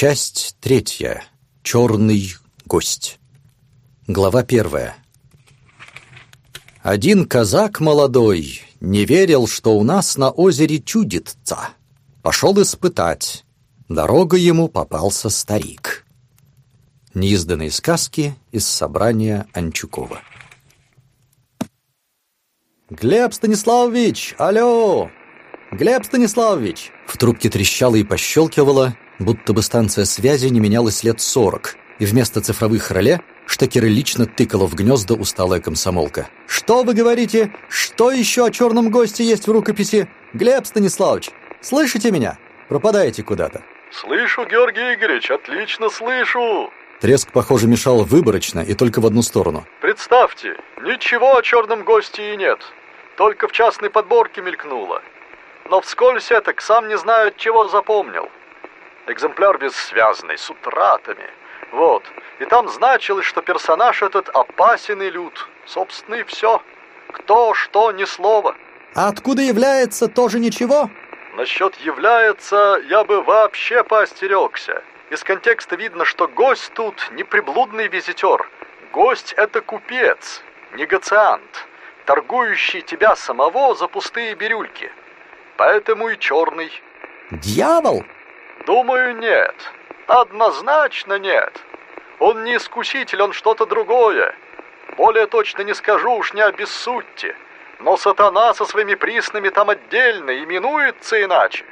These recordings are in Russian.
Часть третья. Черный гость. Глава первая. Один казак молодой не верил, что у нас на озере чудится. Пошел испытать. Дорога ему попался старик. Неизданные сказки из собрания Анчукова. «Глеб Станиславович! Алло! Глеб Станиславович!» В трубке трещало и пощелкивало, будто бы станция связи не менялась лет сорок, и вместо цифровых реле штекеры лично тыкала в гнезда усталая комсомолка. «Что вы говорите? Что еще о черном госте есть в рукописи? Глеб Станиславович, слышите меня? Пропадаете куда-то». «Слышу, Георгий Игоревич, отлично слышу!» Треск, похоже, мешал выборочно и только в одну сторону. «Представьте, ничего о черном госте и нет. Только в частной подборке мелькнуло. Но вскользь так сам не знаю, от чего запомнил. Экземпляр бессвязный, с утратами. Вот. И там значилось, что персонаж этот опасен и лют. Собственно, и все. Кто, что, ни слова. А откуда является, тоже ничего? Насчет является, я бы вообще поостерегся. Из контекста видно, что гость тут не приблудный визитер. Гость — это купец, негациант, торгующий тебя самого за пустые бирюльки. Поэтому и черный. Дьявол? Думаю, нет. Однозначно нет. Он не искуситель, он что-то другое. Более точно не скажу, уж не обессудьте. Но сатана со своими приснами там отдельно, именуется иначе.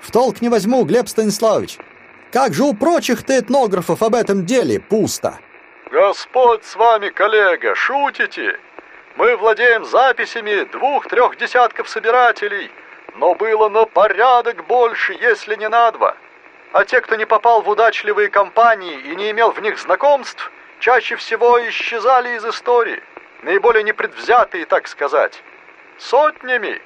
В толк не возьму, Глеб Станиславович. Как же у прочих-то этнографов об этом деле пусто? Господь с вами, коллега, шутите? Мы владеем записями двух-трех десятков собирателей, но было на порядок больше, если не на два. А те, кто не попал в удачливые компании и не имел в них знакомств, чаще всего исчезали из истории. Наиболее непредвзятые, так сказать. Сотнями.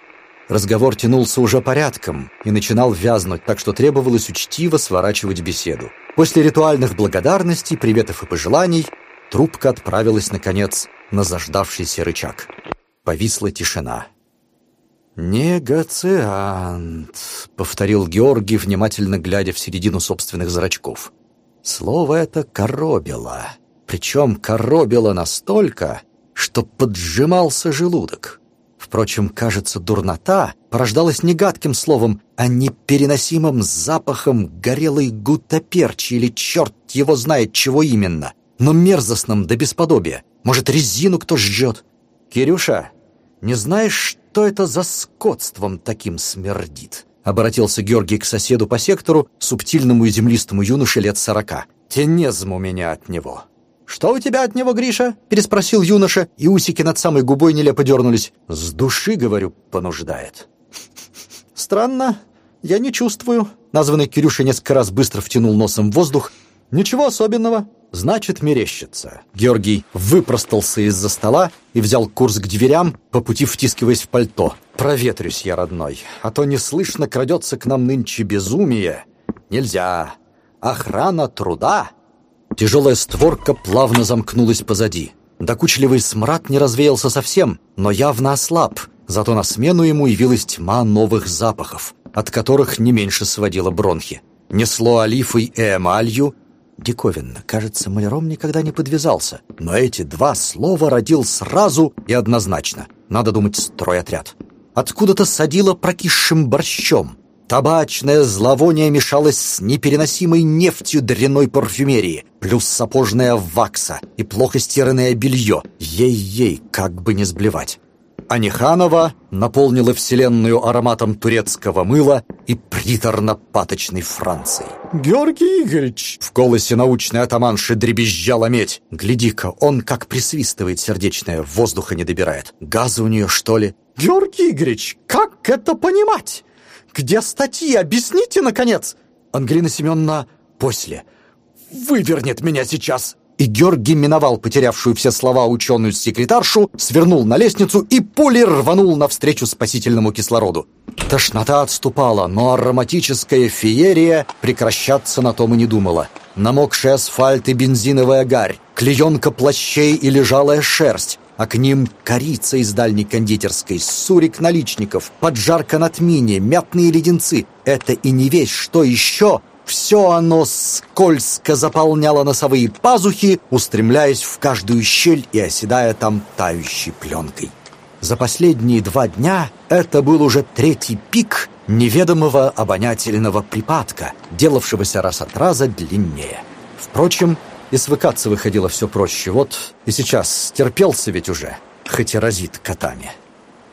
Разговор тянулся уже порядком и начинал вязнуть, так что требовалось учтиво сворачивать беседу. После ритуальных благодарностей, приветов и пожеланий трубка отправилась, наконец, на заждавшийся рычаг. Повисла тишина. «Негациант», — повторил Георгий, внимательно глядя в середину собственных зрачков. Слово это коробило. Причем коробило настолько, что поджимался желудок. Впрочем, кажется, дурнота порождалась не гадким словом, а непереносимым запахом горелой гутоперчи или черт его знает чего именно, но мерзостным до бесподобия. Может, резину кто жжет? «Кирюша, не знаешь, что это за скотством таким смердит?» Обратился Георгий к соседу по сектору, субтильному и землистому юноше лет сорока. «Тенезм у меня от него». «Что у тебя от него, Гриша?» — переспросил юноша, и усики над самой губой нелепо дернулись. «С души, говорю, понуждает». «Странно, я не чувствую». Названный Кирюша несколько раз быстро втянул носом в воздух. «Ничего особенного. Значит, мерещится». Георгий выпростался из-за стола и взял курс к дверям, по пути втискиваясь в пальто. «Проветрюсь я, родной, а то неслышно крадется к нам нынче безумие. Нельзя. Охрана труда». Тяжелая створка плавно замкнулась позади. Докучливый смрад не развеялся совсем, но явно ослаб, зато на смену ему явилась тьма новых запахов, от которых не меньше сводило бронхи. Несло олифой и эмалью. Диковинно, кажется, маляром никогда не подвязался, но эти два слова родил сразу и однозначно. Надо думать, стройотряд. Откуда-то садило прокисшим борщом. Табачное зловоние мешалось с непереносимой нефтью дряной парфюмерии, плюс сапожная вакса и плохо стиранное белье. Ей-ей, как бы не сблевать. Аниханова наполнила вселенную ароматом турецкого мыла и приторно-паточной Франции. «Георгий Игоревич!» В голосе научной атаманши дребезжала медь. «Гляди-ка, он как присвистывает сердечное, воздуха не добирает. Газа у нее, что ли?» «Георгий Игоревич, как это понимать?» «Где статьи? Объясните, наконец!» Ангелина Семеновна после. «Вывернет меня сейчас!» И Георгий миновал потерявшую все слова ученую-секретаршу, свернул на лестницу и пулей рванул навстречу спасительному кислороду. Тошнота отступала, но ароматическая феерия прекращаться на том и не думала. Намокший асфальт и бензиновая гарь, клеенка плащей и лежалая шерсть, а к ним корица из дальней кондитерской, сурик наличников, поджарка на тмине, мятные леденцы. Это и не весь что еще, Все оно скользко заполняло носовые пазухи, устремляясь в каждую щель и оседая там тающей пленкой. За последние два дня это был уже третий пик неведомого обонятельного припадка, делавшегося раз от раза длиннее. Впрочем, и свыкаться выходило все проще. Вот и сейчас терпелся ведь уже, хоть и разит котами.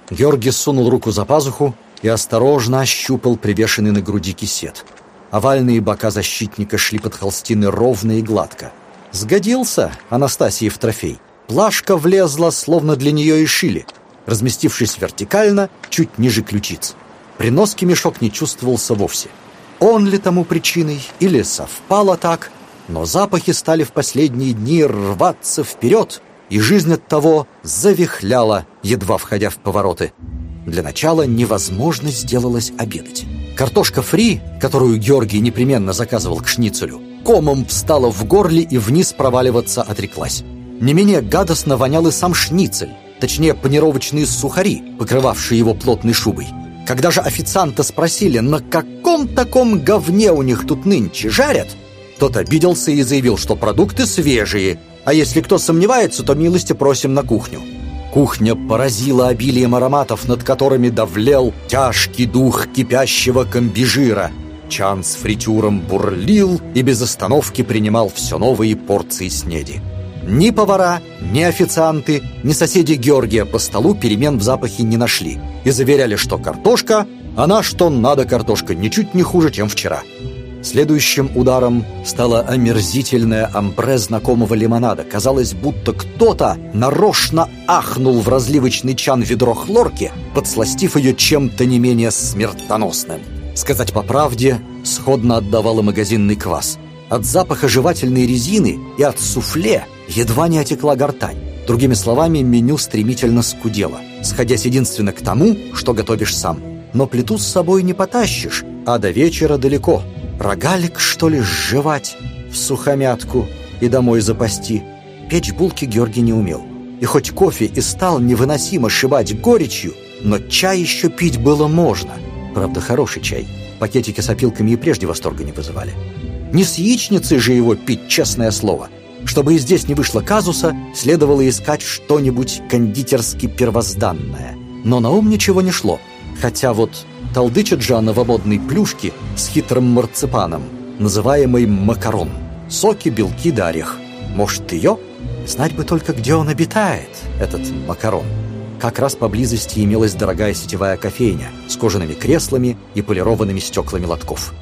Георгий сунул руку за пазуху и осторожно ощупал привешенный на груди кисет. Овальные бока защитника шли под холстины ровно и гладко. Сгодился Анастасии в трофей. Плашка влезла, словно для нее и шили, разместившись вертикально, чуть ниже ключиц. При носке мешок не чувствовался вовсе. Он ли тому причиной, или совпало так, но запахи стали в последние дни рваться вперед, и жизнь от того завихляла, едва входя в повороты. Для начала невозможно сделалось обедать. Картошка фри, которую Георгий непременно заказывал к шницелю, комом встала в горле и вниз проваливаться отреклась. Не менее гадостно вонял и сам шницель, точнее панировочные сухари, покрывавшие его плотной шубой. Когда же официанта спросили, на каком таком говне у них тут нынче жарят, тот обиделся и заявил, что продукты свежие, а если кто сомневается, то милости просим на кухню. Кухня поразила обилием ароматов, над которыми давлел тяжкий дух кипящего комбижира. Чан с фритюром бурлил и без остановки принимал все новые порции снеди. Ни повара, ни официанты, ни соседи Георгия по столу перемен в запахе не нашли и заверяли, что картошка, она что надо картошка, ничуть не хуже, чем вчера. Следующим ударом стало омерзительное амбре знакомого лимонада. Казалось, будто кто-то нарочно ахнул в разливочный чан ведро хлорки, подсластив ее чем-то не менее смертоносным. Сказать по правде, сходно отдавал и магазинный квас. От запаха жевательной резины и от суфле едва не отекла гортань. Другими словами, меню стремительно скудело, сходясь единственно к тому, что готовишь сам. Но плиту с собой не потащишь, а до вечера далеко – Рогалик, что ли, сживать в сухомятку и домой запасти? Печь булки Георгий не умел. И хоть кофе и стал невыносимо шибать горечью, но чай еще пить было можно. Правда, хороший чай. Пакетики с опилками и прежде восторга не вызывали. Не с яичницей же его пить, честное слово. Чтобы и здесь не вышло казуса, следовало искать что-нибудь кондитерски первозданное. Но на ум ничего не шло. Хотя вот Толдычит же о новомодной плюшке с хитрым марципаном, называемой макарон. Соки, белки да. Может, ее? Знать бы только, где он обитает, этот макарон. Как раз поблизости имелась дорогая сетевая кофейня с кожаными креслами и полированными стеклами лотков.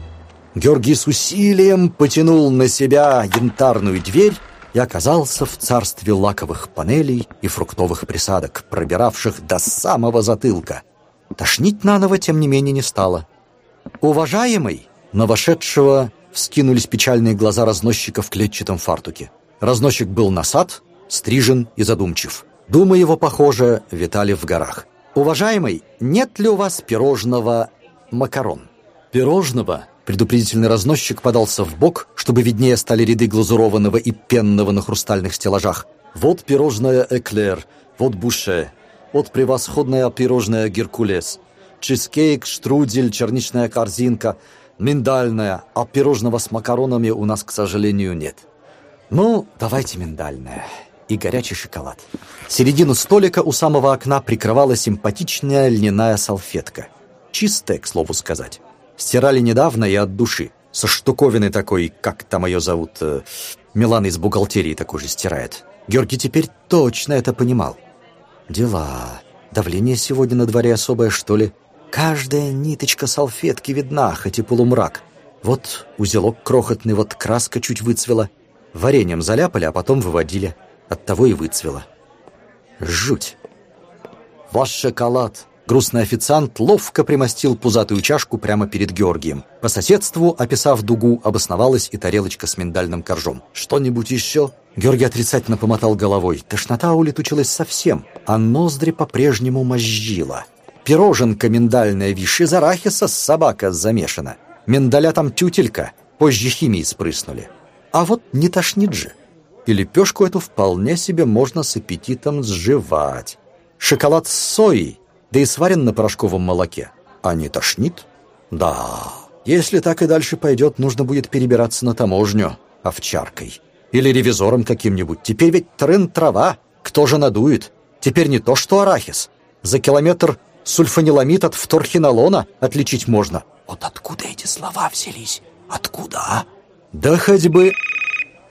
Георгий с усилием потянул на себя янтарную дверь и оказался в царстве лаковых панелей и фруктовых присадок, пробиравших до самого затылка – Тошнить наново, тем не менее, не стало. «Уважаемый!» На вошедшего вскинулись печальные глаза разносчика в клетчатом фартуке. Разносчик был насад, стрижен и задумчив. Думы его, похоже, витали в горах. «Уважаемый, нет ли у вас пирожного макарон?» «Пирожного?» Предупредительный разносчик подался в бок, чтобы виднее стали ряды глазурованного и пенного на хрустальных стеллажах. «Вот пирожное эклер, вот буше, вот превосходное пирожное «Геркулес». Чизкейк, штрудель, черничная корзинка, миндальная, а пирожного с макаронами у нас, к сожалению, нет. Ну, давайте миндальное и горячий шоколад. Середину столика у самого окна прикрывала симпатичная льняная салфетка. Чистая, к слову сказать. Стирали недавно и от души. Со штуковиной такой, как там ее зовут, э, Милана из бухгалтерии такой же стирает. Георгий теперь точно это понимал. Дела. Давление сегодня на дворе особое, что ли? Каждая ниточка салфетки видна, хоть и полумрак. Вот узелок крохотный, вот краска чуть выцвела. Вареньем заляпали, а потом выводили. Оттого и выцвела. Жуть. Ваш шоколад. Грустный официант ловко примостил пузатую чашку прямо перед Георгием. По соседству, описав дугу, обосновалась и тарелочка с миндальным коржом. «Что-нибудь еще?» Георгий отрицательно помотал головой. Тошнота улетучилась совсем, а ноздри по-прежнему мозжила. Пироженка миндальная, вишь, из арахиса собака замешана. Миндаля там тютелька, позже химии спрыснули. А вот не тошнит же. И лепешку эту вполне себе можно с аппетитом сживать. Шоколад с соей, да и сварен на порошковом молоке. А не тошнит? Да, Если так и дальше пойдет, нужно будет перебираться на таможню овчаркой. Или ревизором каким-нибудь. Теперь ведь трын-трава. Кто же надует? Теперь не то что арахис. За километр сульфаниламид от фторхинолона отличить можно. Вот откуда эти слова взялись? Откуда, а? Да хоть бы...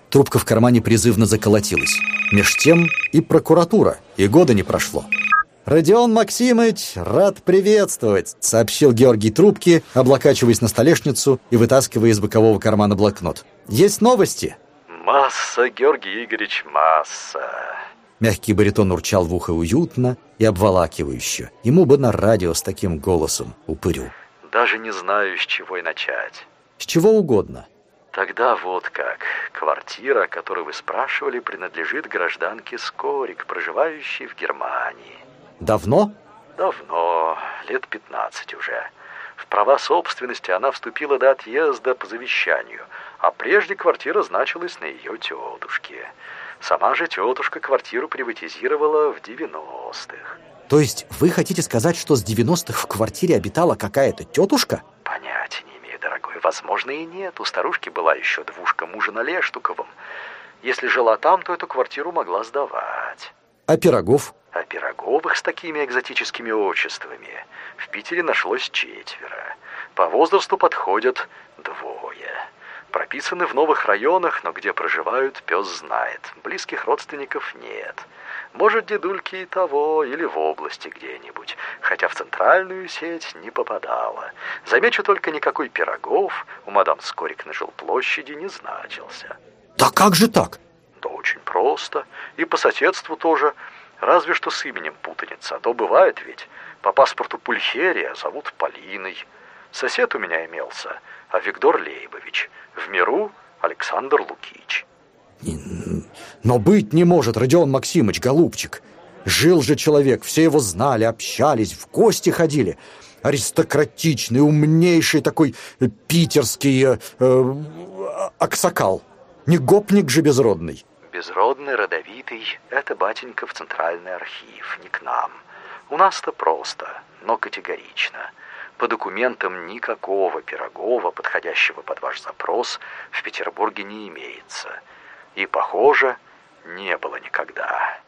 Трубка в кармане призывно заколотилась. Меж тем и прокуратура, и года не прошло. «Родион Максимович, рад приветствовать!» — сообщил Георгий трубки, облокачиваясь на столешницу и вытаскивая из бокового кармана блокнот. «Есть новости?» «Масса, Георгий Игоревич, масса!» Мягкий баритон урчал в ухо уютно и обволакивающе. Ему бы на радио с таким голосом, упырю. «Даже не знаю, с чего и начать». «С чего угодно». «Тогда вот как. Квартира, о которой вы спрашивали, принадлежит гражданке Скорик, проживающей в Германии». Давно? Давно, лет 15 уже. В права собственности она вступила до отъезда по завещанию, а прежде квартира значилась на ее тетушке. Сама же тетушка квартиру приватизировала в 90-х. То есть вы хотите сказать, что с 90-х в квартире обитала какая-то тетушка? Понятия не имею, дорогой. Возможно, и нет. У старушки была еще двушка мужа на Лештуковом. Если жила там, то эту квартиру могла сдавать. А Пирогов? А Пироговых с такими экзотическими отчествами в Питере нашлось четверо. По возрасту подходят двое. Прописаны в новых районах, но где проживают, пес знает. Близких родственников нет. Может, дедульки и того, или в области где-нибудь, хотя в центральную сеть не попадала. Замечу только, никакой Пирогов у мадам Скорик на жилплощади не значился. Да как же так? Да очень просто. И по соседству тоже. Разве что с именем путаница. А то бывает ведь. По паспорту Пульхерия зовут Полиной. Сосед у меня имелся, а Виктор Лейбович. В миру Александр Лукич. Но быть не может, Родион Максимович, голубчик. Жил же человек, все его знали, общались, в гости ходили. Аристократичный, умнейший такой питерский э, э, аксакал. Не гопник же безродный безродный, родовитый, это, батенька, в Центральный архив, не к нам. У нас-то просто, но категорично. По документам никакого Пирогова, подходящего под ваш запрос, в Петербурге не имеется. И, похоже, не было никогда.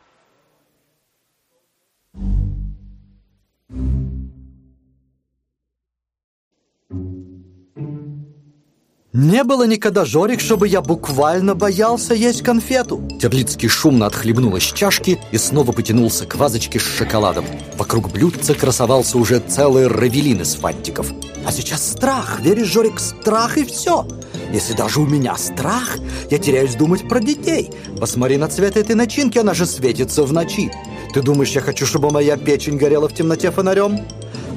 Не было никогда, Жорик, чтобы я буквально боялся есть конфету. Терлицкий шумно отхлебнул из чашки и снова потянулся к вазочке с шоколадом. Вокруг блюдца красовался уже целый равелин из фантиков. А сейчас страх, веришь, Жорик, страх и все. Если даже у меня страх, я теряюсь думать про детей. Посмотри на цвет этой начинки, она же светится в ночи. Ты думаешь, я хочу, чтобы моя печень горела в темноте фонарем?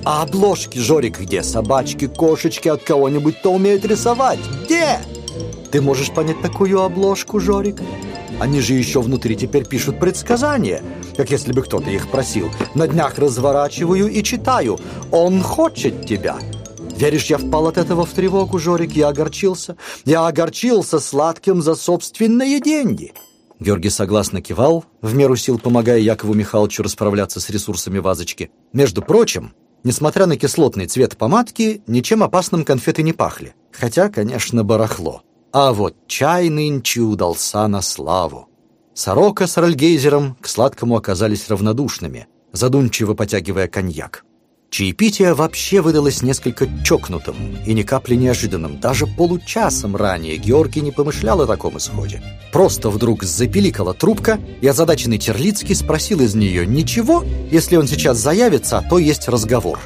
А обложки, Жорик, где? Собачки, кошечки от кого-нибудь-то умеют рисовать. Где? Ты можешь понять такую обложку, Жорик? Они же еще внутри теперь пишут предсказания, как если бы кто-то их просил. На днях разворачиваю и читаю. Он хочет тебя. Веришь, я впал от этого в тревогу, Жорик? Я огорчился. Я огорчился сладким за собственные деньги. Георгий согласно кивал, в меру сил помогая Якову Михайловичу расправляться с ресурсами вазочки. Между прочим, Несмотря на кислотный цвет помадки, ничем опасным конфеты не пахли. Хотя, конечно, барахло. А вот чай нынче удался на славу. Сорока с Рольгейзером к сладкому оказались равнодушными, задумчиво потягивая коньяк. Чаепитие вообще выдалось несколько чокнутым и ни капли неожиданным. Даже получасом ранее Георгий не помышлял о таком исходе. Просто вдруг запеликала трубка, и озадаченный Терлицкий спросил из нее «Ничего, если он сейчас заявится, то есть разговор».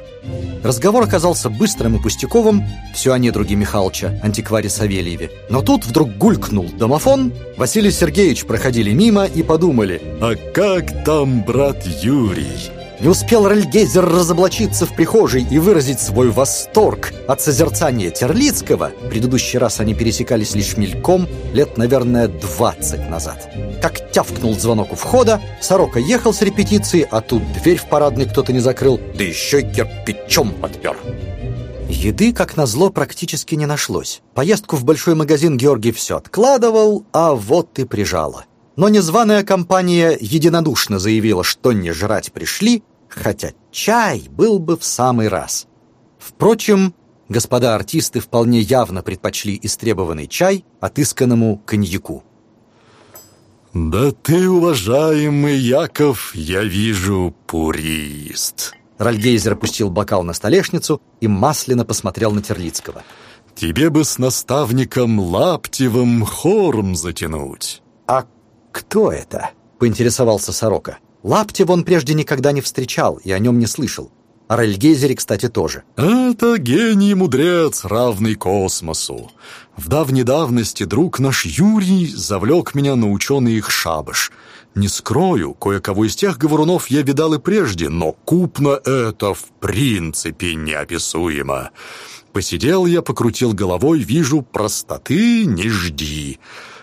Разговор оказался быстрым и пустяковым, все о недруге Михалыча, антикваре Савельеве. Но тут вдруг гулькнул домофон, Василий Сергеевич проходили мимо и подумали «А как там брат Юрий?» Не успел Рельгейзер разоблачиться в прихожей и выразить свой восторг от созерцания Терлицкого, предыдущий раз они пересекались лишь мельком, лет, наверное, 20 назад. Как тявкнул звонок у входа, Сорока ехал с репетиции, а тут дверь в парадный кто-то не закрыл, да еще и кирпичом подпер. Еды, как назло, практически не нашлось. Поездку в большой магазин Георгий все откладывал, а вот и прижало. Но незваная компания единодушно заявила, что не жрать пришли, хотя чай был бы в самый раз. Впрочем, Господа артисты вполне явно предпочли истребованный чай отысканному коньяку. «Да ты, уважаемый Яков, я вижу, пурист!» Ральгейзер опустил бокал на столешницу и масляно посмотрел на Терлицкого. «Тебе бы с наставником Лаптевым хором затянуть!» «А кто это?» — поинтересовался Сорока. Лаптев он прежде никогда не встречал и о нем не слышал. О Рельгейзере, кстати, тоже. «Это гений-мудрец, равный космосу. В давней давности друг наш Юрий завлек меня на ученый их шабаш. Не скрою, кое-кого из тех говорунов я видал и прежде, но купно это в принципе неописуемо. Посидел я, покрутил головой, вижу, простоты не жди».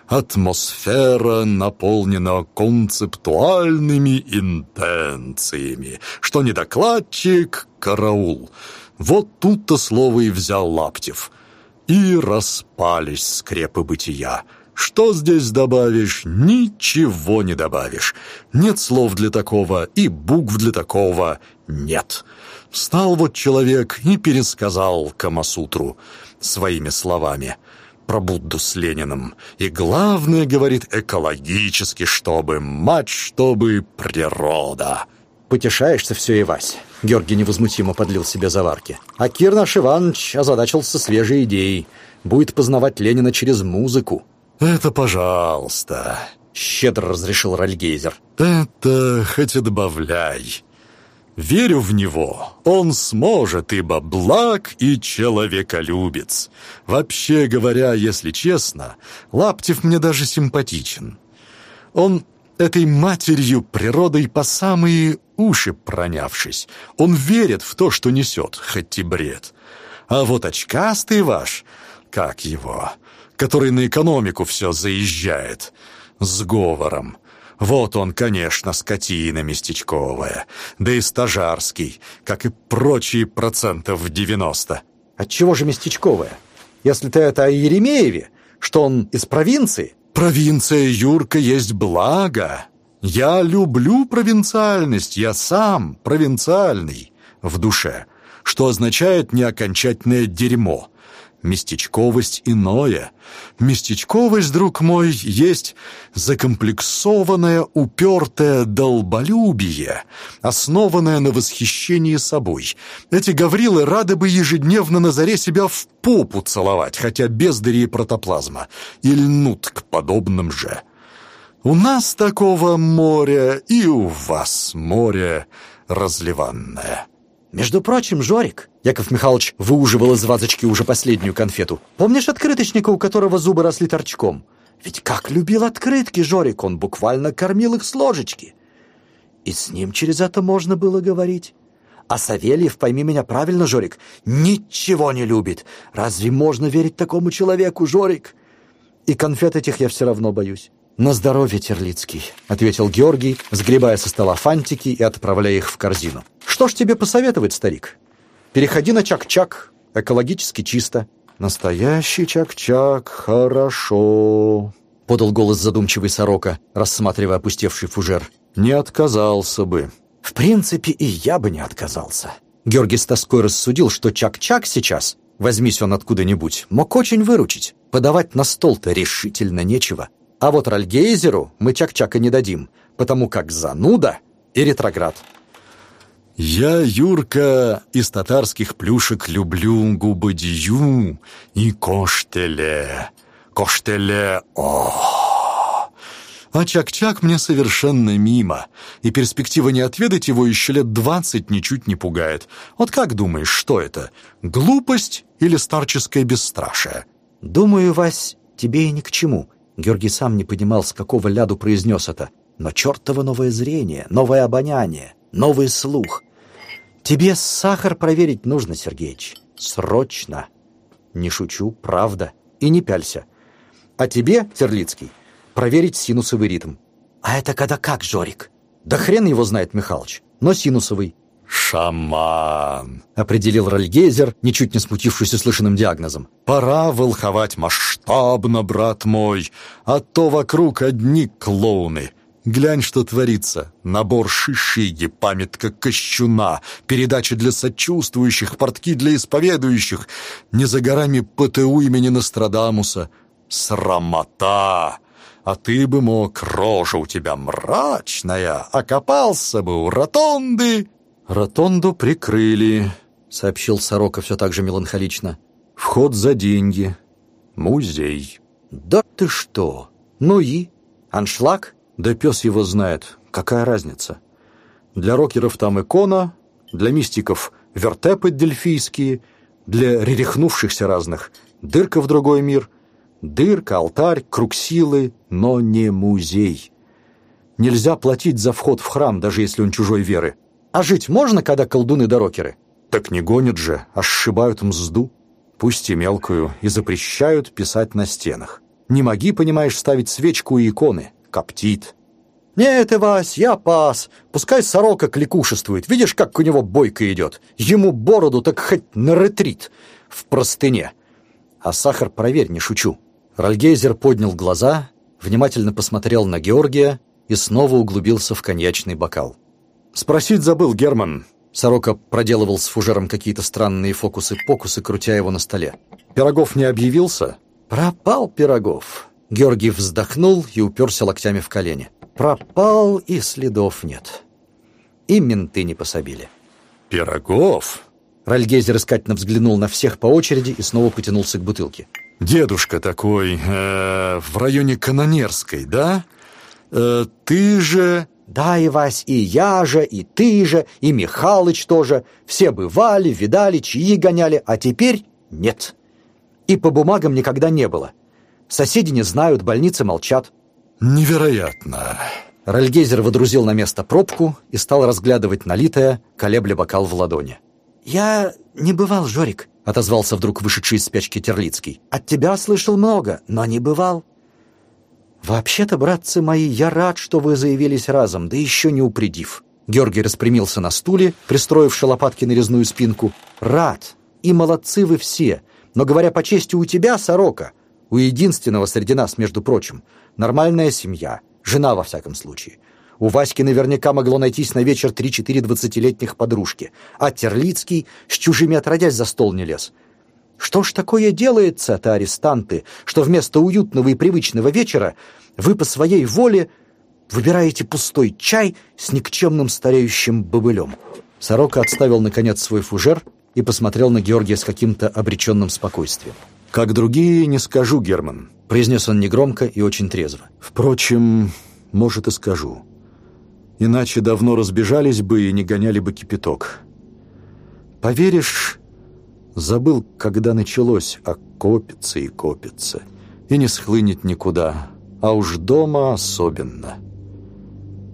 Атмосфера наполнена концептуальными интенциями, что не докладчик, караул. Вот тут-то слово и взял Лаптев. И распались скрепы бытия. Что здесь добавишь? Ничего не добавишь. Нет слов для такого и букв для такого нет. Встал вот человек и пересказал Камасутру своими словами – про Будду с Лениным. И главное, говорит, экологически, чтобы, мать, чтобы природа. Потешаешься все, Ивась. Георгий невозмутимо подлил себе заварки. А Кир наш Иванович озадачился свежей идеей. Будет познавать Ленина через музыку. «Это пожалуйста», — щедро разрешил Ральгейзер. «Это хоть и добавляй. Верю в него. Он сможет, ибо благ и человеколюбец. Вообще говоря, если честно, Лаптев мне даже симпатичен. Он этой матерью природой по самые уши пронявшись. Он верит в то, что несет, хоть и бред. А вот очкастый ваш, как его, который на экономику все заезжает, с говором, вот он, конечно, скотина местечковая, да и стажарский, как и прочие процентов девяносто. Отчего же местечковая? Если ты это о Еремееве, что он из провинции? Провинция, Юрка, есть благо. Я люблю провинциальность, я сам провинциальный в душе, что означает неокончательное дерьмо — местечковость иное. Местечковость, друг мой, есть закомплексованное, упертое долболюбие, основанное на восхищении собой. Эти гаврилы рады бы ежедневно на заре себя в попу целовать, хотя бездари и протоплазма, и льнут к подобным же. У нас такого моря, и у вас море разливанное. «Между прочим, Жорик...» Яков Михайлович выуживал из вазочки уже последнюю конфету. «Помнишь открыточника, у которого зубы росли торчком? Ведь как любил открытки Жорик, он буквально кормил их с ложечки. И с ним через это можно было говорить. А Савельев, пойми меня правильно, Жорик, ничего не любит. Разве можно верить такому человеку, Жорик? И конфет этих я все равно боюсь. «На здоровье, Терлицкий», — ответил Георгий, сгребая со стола фантики и отправляя их в корзину. «Что ж тебе посоветовать, старик? Переходи на чак-чак, экологически чисто». «Настоящий чак-чак, хорошо», — подал голос задумчивый сорока, рассматривая опустевший фужер. «Не отказался бы». «В принципе, и я бы не отказался». Георгий с тоской рассудил, что чак-чак сейчас, возьмись он откуда-нибудь, мог очень выручить. Подавать на стол-то решительно нечего. А вот Ральгейзеру мы чак-чака не дадим, потому как зануда и ретроград. Я, Юрка, из татарских плюшек люблю губадью и коштеле. Коштеле, о! А чак-чак мне совершенно мимо, и перспектива не отведать его еще лет двадцать ничуть не пугает. Вот как думаешь, что это? Глупость или старческое бесстрашие? Думаю, Вась, тебе и ни к чему. Георгий сам не понимал, с какого ляду произнес это. Но чертово новое зрение, новое обоняние, новый слух. Тебе сахар проверить нужно, Сергеич. Срочно. Не шучу, правда. И не пялься. А тебе, Терлицкий, проверить синусовый ритм. А это когда как, Жорик? Да хрен его знает, Михалыч. Но синусовый. «Шаман!» — определил Рольгейзер, ничуть не смутившись услышанным диагнозом. «Пора волховать масштабно, брат мой, а то вокруг одни клоуны. Глянь, что творится. Набор шишиги, памятка кощуна, передачи для сочувствующих, портки для исповедующих. Не за горами ПТУ имени Нострадамуса. Срамота! А ты бы мог, рожа у тебя мрачная, окопался бы у ротонды. Ротонду прикрыли, сообщил Сорока все так же меланхолично. Вход за деньги. Музей. Да ты что? Ну и? Аншлаг? Да пес его знает. Какая разница? Для рокеров там икона, для мистиков вертепы дельфийские, для ререхнувшихся разных дырка в другой мир, дырка, алтарь, круг силы, но не музей. Нельзя платить за вход в храм, даже если он чужой веры. А жить можно, когда колдуны да рокеры? Так не гонят же, а сшибают мзду, пусть и мелкую, и запрещают писать на стенах. Не моги, понимаешь, ставить свечку и иконы коптит. «Нет, Ивась, я пас. Пускай сорока кликушествует. Видишь, как у него бойко идет? Ему бороду так хоть на ретрит. В простыне. А сахар проверь, не шучу». Ральгейзер поднял глаза, внимательно посмотрел на Георгия и снова углубился в коньячный бокал. «Спросить забыл, Герман». Сорока проделывал с фужером какие-то странные фокусы-покусы, крутя его на столе. «Пирогов не объявился?» «Пропал Пирогов. Георгий вздохнул и уперся локтями в колени. Пропал, и следов нет. И менты не пособили. «Пирогов?» Ральгейзер искательно взглянул на всех по очереди и снова потянулся к бутылке. «Дедушка такой, э, в районе Канонерской, да? Э, ты же...» «Да, и Вась, и я же, и ты же, и Михалыч тоже. Все бывали, видали, чьи гоняли, а теперь нет. И по бумагам никогда не было. Соседи не знают, больницы молчат. Невероятно. Ральгейзер водрузил на место пробку и стал разглядывать налитое, колебля бокал в ладони. «Я не бывал, Жорик», — отозвался вдруг вышедший из спячки Терлицкий. «От тебя слышал много, но не бывал». «Вообще-то, братцы мои, я рад, что вы заявились разом, да еще не упредив». Георгий распрямился на стуле, пристроивши лопатки на резную спинку. «Рад. И молодцы вы все. Но, говоря по чести, у тебя, сорока, у единственного среди нас, между прочим, нормальная семья, жена во всяком случае. У Васьки наверняка могло найтись на вечер три-четыре двадцатилетних подружки, а Терлицкий с чужими отродясь за стол не лез. Что ж такое делается-то, арестанты, что вместо уютного и привычного вечера вы по своей воле выбираете пустой чай с никчемным стареющим бобылем? Сорока отставил, наконец, свой фужер и посмотрел на Георгия с каким-то обреченным спокойствием. «Как другие, не скажу, Герман», — произнес он негромко и очень трезво. «Впрочем, может, и скажу. Иначе давно разбежались бы и не гоняли бы кипяток. Поверишь, забыл, когда началось, а копится и копится, и не схлынет никуда, а уж дома особенно.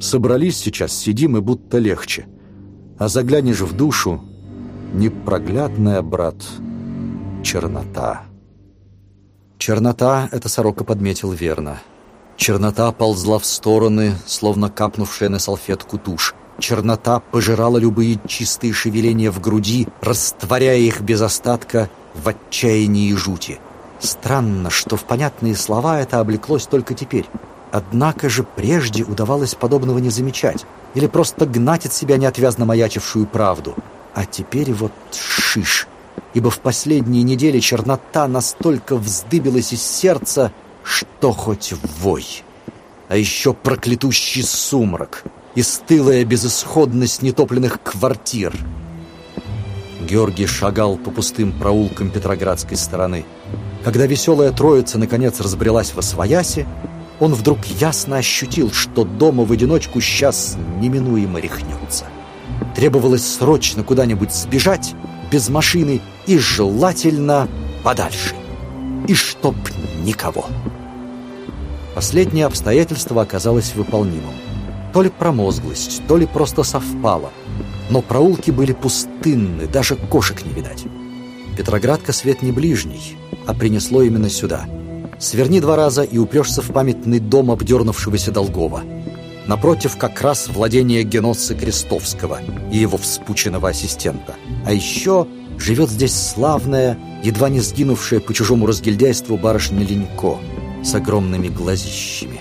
Собрались сейчас, сидим, и будто легче, а заглянешь в душу — непроглядная, брат, чернота». Чернота — это сорока подметил верно. Чернота ползла в стороны, словно капнувшая на салфетку тушь. Чернота пожирала любые чистые шевеления в груди, растворяя их без остатка в отчаянии и жути. Странно, что в понятные слова это облеклось только теперь. Однако же прежде удавалось подобного не замечать или просто гнать от себя неотвязно маячившую правду. А теперь вот шиш — ибо в последние недели чернота настолько вздыбилась из сердца, что хоть вой. А еще проклятущий сумрак и стылая безысходность нетопленных квартир. Георгий шагал по пустым проулкам Петроградской стороны. Когда веселая троица наконец разбрелась во своясе, он вдруг ясно ощутил, что дома в одиночку сейчас неминуемо рехнется. Требовалось срочно куда-нибудь сбежать, без машины и желательно подальше. И чтоб никого. Последнее обстоятельство оказалось выполнимым. То ли промозглость, то ли просто совпало. Но проулки были пустынны, даже кошек не видать. Петроградка свет не ближний, а принесло именно сюда. Сверни два раза и упрешься в памятный дом обдернувшегося Долгова. Напротив как раз владение Геносса Крестовского и его вспученного ассистента. А еще живет здесь славная, едва не сгинувшая по чужому разгильдяйству барышня Ленько с огромными глазищами.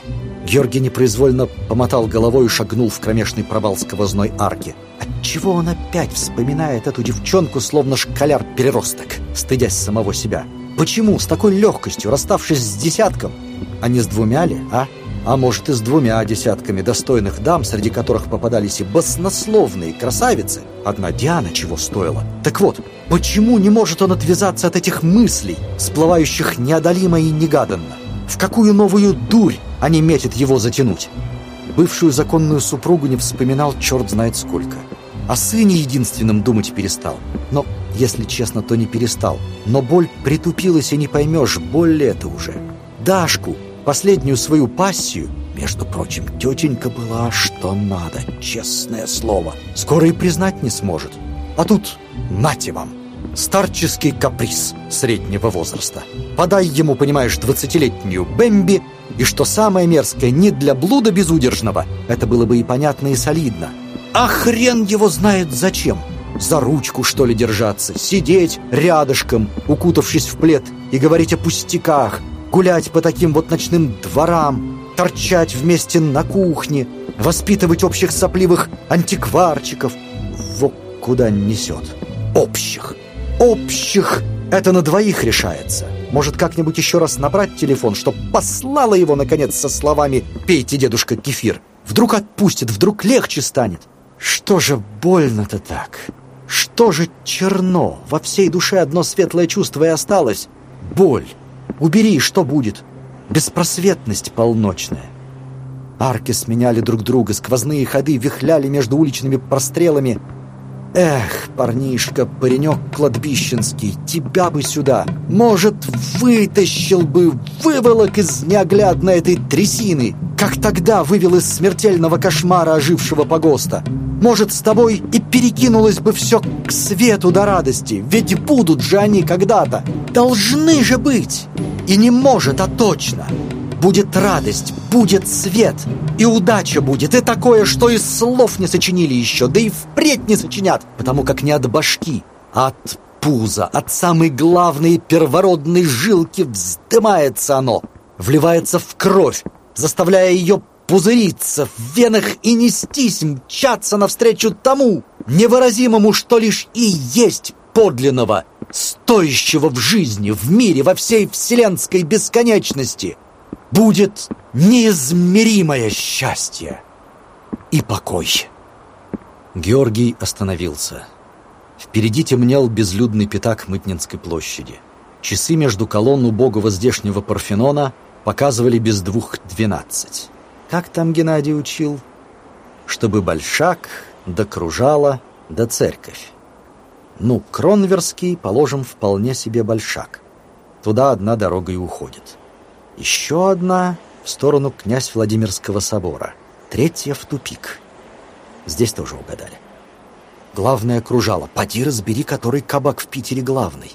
Георгий непроизвольно помотал головой и шагнул в кромешный провал сквозной арки. Отчего он опять вспоминает эту девчонку, словно школяр-переросток, стыдясь самого себя? Почему с такой легкостью, расставшись с десятком, а не с двумя ли, а? А может и с двумя десятками достойных дам, среди которых попадались и баснословные красавицы? Одна Диана чего стоила? Так вот, почему не может он отвязаться от этих мыслей, всплывающих неодолимо и негаданно? В какую новую дурь они метят его затянуть? Бывшую законную супругу не вспоминал черт знает сколько. О сыне единственном думать перестал. Но, если честно, то не перестал. Но боль притупилась, и не поймешь, боль ли это уже. Дашку, последнюю свою пассию, между прочим, тетенька была что надо, честное слово. Скоро и признать не сможет. А тут нате вам. Старческий каприз среднего возраста. Подай ему, понимаешь, двадцатилетнюю Бэмби, и что самое мерзкое, не для блуда безудержного, это было бы и понятно, и солидно. А хрен его знает зачем. За ручку, что ли, держаться, сидеть рядышком, укутавшись в плед, и говорить о пустяках, гулять по таким вот ночным дворам, торчать вместе на кухне, воспитывать общих сопливых антикварчиков. Вот куда несет. Общих. Общих. Это на двоих решается. Может, как-нибудь еще раз набрать телефон, чтоб послала его, наконец, со словами «Пейте, дедушка, кефир». Вдруг отпустит, вдруг легче станет. Что же больно-то так? Что же черно? Во всей душе одно светлое чувство и осталось. Боль. Убери, что будет? Беспросветность полночная. Арки сменяли друг друга, сквозные ходы вихляли между уличными прострелами. Эх, парнишка, паренек кладбищенский, тебя бы сюда. Может, вытащил бы, выволок из неоглядной этой трясины, как тогда вывел из смертельного кошмара ожившего погоста. Может, с тобой и перекинулось бы все к свету до радости, ведь будут же они когда-то. Должны же быть. И не может, а точно. Будет радость, будет свет, и удача будет, и такое, что и слов не сочинили еще, да и впредь не сочинят, потому как не от башки, а от пуза, от самой главной первородной жилки вздымается оно, вливается в кровь, заставляя ее пузыриться в венах и нестись, мчаться навстречу тому невыразимому, что лишь и есть подлинного, стоящего в жизни, в мире, во всей вселенской бесконечности — будет неизмеримое счастье и покой. Георгий остановился. Впереди темнел безлюдный пятак Мытнинской площади. Часы между колонн убогого здешнего Парфенона показывали без двух двенадцать. Как там Геннадий учил? Чтобы большак докружала да церковь. Ну, Кронверский, положим, вполне себе большак. Туда одна дорога и уходит. Еще одна в сторону князь Владимирского собора. Третья в тупик. Здесь тоже угадали. Главное кружало. Поди разбери, который кабак в Питере главный.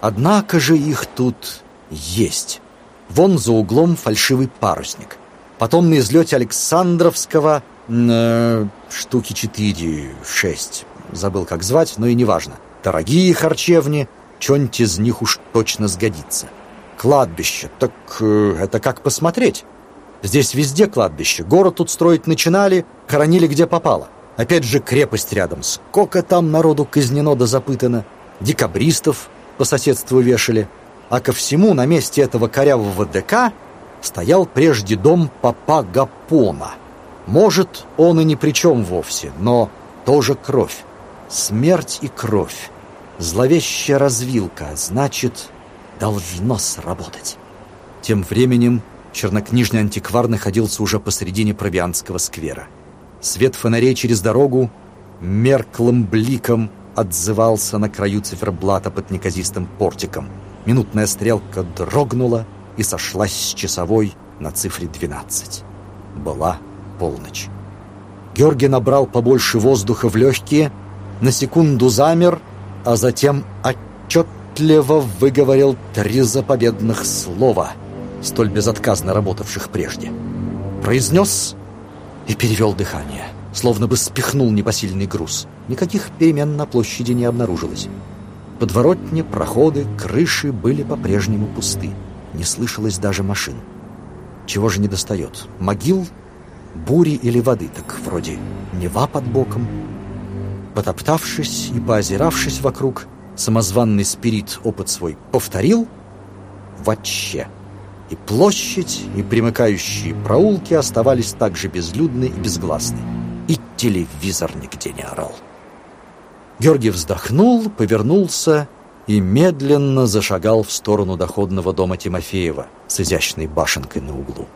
Однако же их тут есть. Вон за углом фальшивый парусник. Потом на излете Александровского э, штуки четыре, шесть. Забыл, как звать, но и неважно. Дорогие харчевни, что-нибудь из них уж точно сгодится. Кладбище. Так э, это как посмотреть? Здесь везде кладбище. Город тут строить начинали, хоронили где попало. Опять же крепость рядом. Сколько там народу казнено да запытано. Декабристов по соседству вешали. А ко всему на месте этого корявого ДК стоял прежде дом папа Гапона. Может, он и ни при чем вовсе, но тоже кровь. Смерть и кровь. Зловещая развилка, значит, Должно сработать. Тем временем чернокнижный антиквар находился уже посредине Провианского сквера. Свет фонарей через дорогу мерклым бликом отзывался на краю циферблата под неказистым портиком. Минутная стрелка дрогнула и сошлась с часовой на цифре 12. Была полночь. Георгий набрал побольше воздуха в легкие, на секунду замер, а затем отчет отчетливо выговорил три заповедных слова, столь безотказно работавших прежде. Произнес и перевел дыхание, словно бы спихнул непосильный груз. Никаких перемен на площади не обнаружилось. Подворотни, проходы, крыши были по-прежнему пусты. Не слышалось даже машин. Чего же не достает? Могил, бури или воды? Так вроде Нева под боком. Потоптавшись и поозиравшись вокруг, самозванный спирит опыт свой повторил вообще. И площадь, и примыкающие проулки оставались также безлюдны и безгласны. И телевизор нигде не орал. Георгий вздохнул, повернулся и медленно зашагал в сторону доходного дома Тимофеева с изящной башенкой на углу.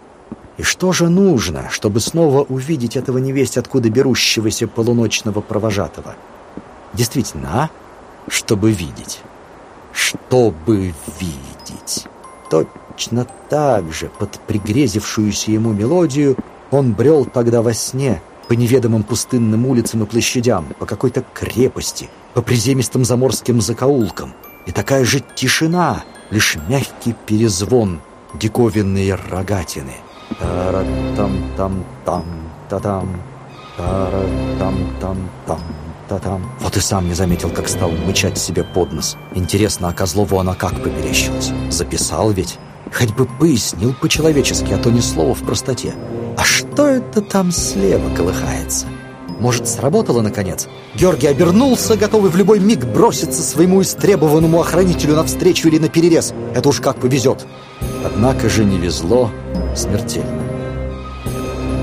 И что же нужно, чтобы снова увидеть этого невесть откуда берущегося полуночного провожатого? Действительно, а? Чтобы видеть. Чтобы видеть. Точно так же, под пригрезившуюся ему мелодию, он брел тогда во сне по неведомым пустынным улицам и площадям, по какой-то крепости, по приземистым заморским закоулкам. И такая же тишина, лишь мягкий перезвон, диковинные рогатины. Тара-там-там-там, та-там, тара-там-там-там. Та-там. Вот и сам не заметил, как стал мычать себе под нос. Интересно, а Козлову она как померещилась? Записал ведь? Хоть бы пояснил по-человечески, а то ни слова в простоте. А что это там слева колыхается? Может, сработало, наконец? Георгий обернулся, готовый в любой миг броситься своему истребованному охранителю навстречу или на перерез. Это уж как повезет. Однако же не везло смертельно.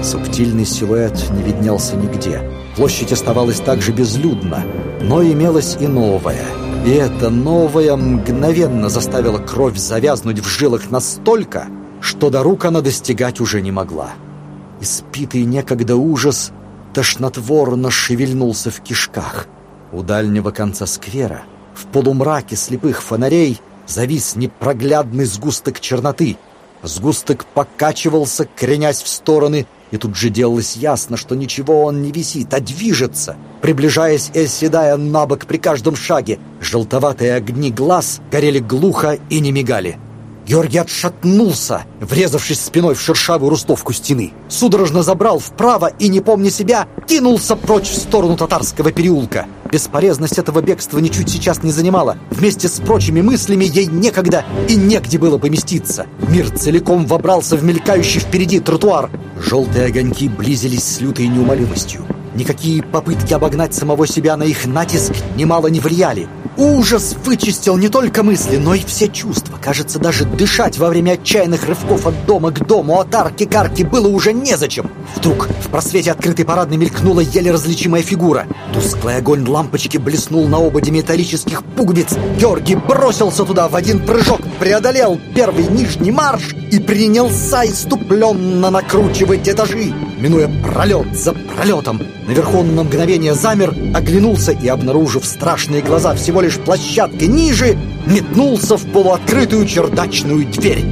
Субтильный силуэт не виднелся нигде. Площадь оставалась также безлюдна, но имелось и новое. И это новое мгновенно заставило кровь завязнуть в жилах настолько, что до рук она достигать уже не могла. Испитый некогда ужас тошнотворно шевельнулся в кишках. У дальнего конца сквера, в полумраке слепых фонарей, завис непроглядный сгусток черноты. Сгусток покачивался, кренясь в стороны, и тут же делалось ясно, что ничего он не висит, а движется, приближаясь и оседая на бок при каждом шаге. Желтоватые огни глаз горели глухо и не мигали. Георгий отшатнулся, врезавшись спиной в шершавую рустовку стены. Судорожно забрал вправо и, не помня себя, кинулся прочь в сторону татарского переулка. Бесполезность этого бегства ничуть сейчас не занимала. Вместе с прочими мыслями ей некогда и негде было поместиться. Мир целиком вобрался в мелькающий впереди тротуар. Желтые огоньки близились с лютой неумолимостью. Никакие попытки обогнать самого себя на их натиск немало не влияли. Ужас вычистил не только мысли, но и все чувства. Кажется, даже дышать во время отчаянных рывков от дома к дому, от арки к арке было уже незачем. Вдруг в просвете открытой парадной мелькнула еле различимая фигура. Тусклый огонь лампочки блеснул на ободе металлических пуговиц. Георгий бросился туда в один прыжок, преодолел первый нижний марш и принялся иступленно накручивать этажи. Минуя пролет за пролетом, наверху он на мгновение замер, оглянулся и, обнаружив страшные глаза всего лишь площадкой ниже, метнулся в полуоткрытую чердачную дверь.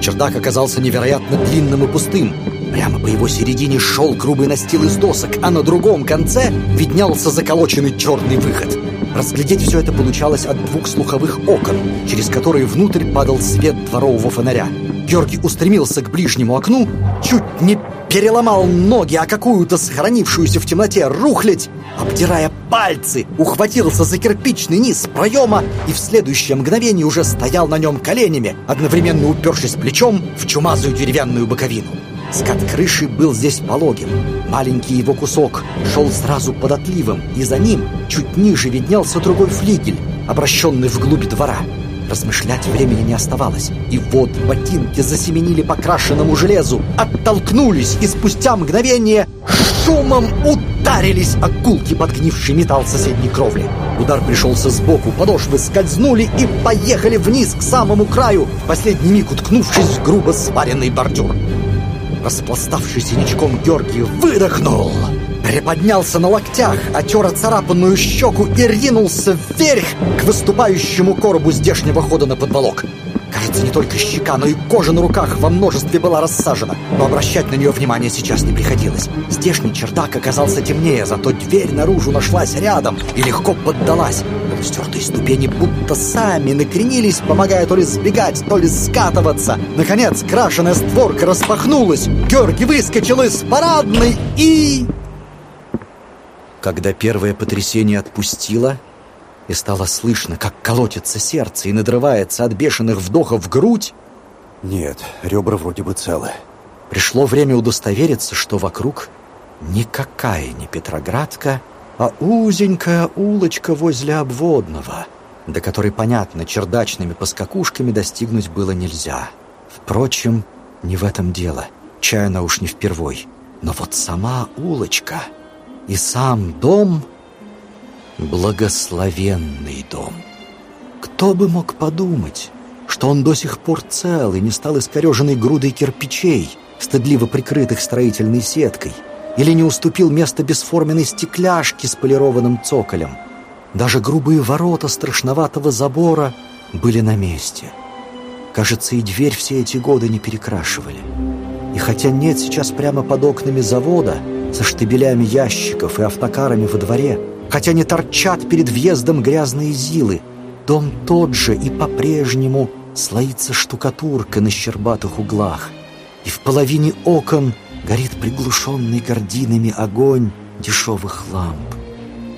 Чердак оказался невероятно длинным и пустым. Прямо по его середине шел грубый настил из досок, а на другом конце виднелся заколоченный черный выход. Разглядеть все это получалось от двух слуховых окон, через которые внутрь падал свет дворового фонаря. Георгий устремился к ближнему окну, чуть не переломал ноги, а какую-то сохранившуюся в темноте рухлядь, обдирая пальцы, ухватился за кирпичный низ проема и в следующее мгновение уже стоял на нем коленями, одновременно упершись плечом в чумазую деревянную боковину. Скат крыши был здесь пологим. Маленький его кусок шел сразу под отливом, и за ним чуть ниже виднелся другой флигель, обращенный вглубь двора. Размышлять времени не оставалось. И вот ботинки засеменили по крашенному железу, оттолкнулись и спустя мгновение шумом ударились о подгнивший металл соседней кровли. Удар пришелся сбоку, подошвы скользнули и поехали вниз к самому краю, в последний миг уткнувшись в грубо сваренный бордюр. Распластавшийся ничком Георгий выдохнул, приподнялся на локтях, отер оцарапанную щеку и ринулся вверх к выступающему коробу здешнего хода на подволок. Кажется, не только щека, но и кожа на руках во множестве была рассажена, но обращать на нее внимание сейчас не приходилось. Здешний чердак оказался темнее, зато дверь наружу нашлась рядом и легко поддалась. Стертые ступени будто сами накренились, помогая то ли сбегать, то ли скатываться. Наконец, крашеная створка распахнулась. Георгий выскочил из парадной и... Когда первое потрясение отпустило, и стало слышно, как колотится сердце и надрывается от бешеных вдохов в грудь. Нет, ребра вроде бы целы. Пришло время удостовериться, что вокруг никакая не Петроградка, а узенькая улочка возле обводного, до которой, понятно, чердачными поскакушками достигнуть было нельзя. Впрочем, не в этом дело. Чайно уж не впервой. Но вот сама улочка и сам дом — благословенный дом. Кто бы мог подумать, что он до сих пор цел и не стал искореженной грудой кирпичей, стыдливо прикрытых строительной сеткой, или не уступил место бесформенной стекляшки с полированным цоколем. Даже грубые ворота страшноватого забора были на месте. Кажется, и дверь все эти годы не перекрашивали. И хотя нет сейчас прямо под окнами завода, со штабелями ящиков и автокарами во дворе, хотя не торчат перед въездом грязные зилы, дом тот же и по-прежнему слоится штукатурка на щербатых углах, и в половине окон горит приглушенный гординами огонь дешевых ламп.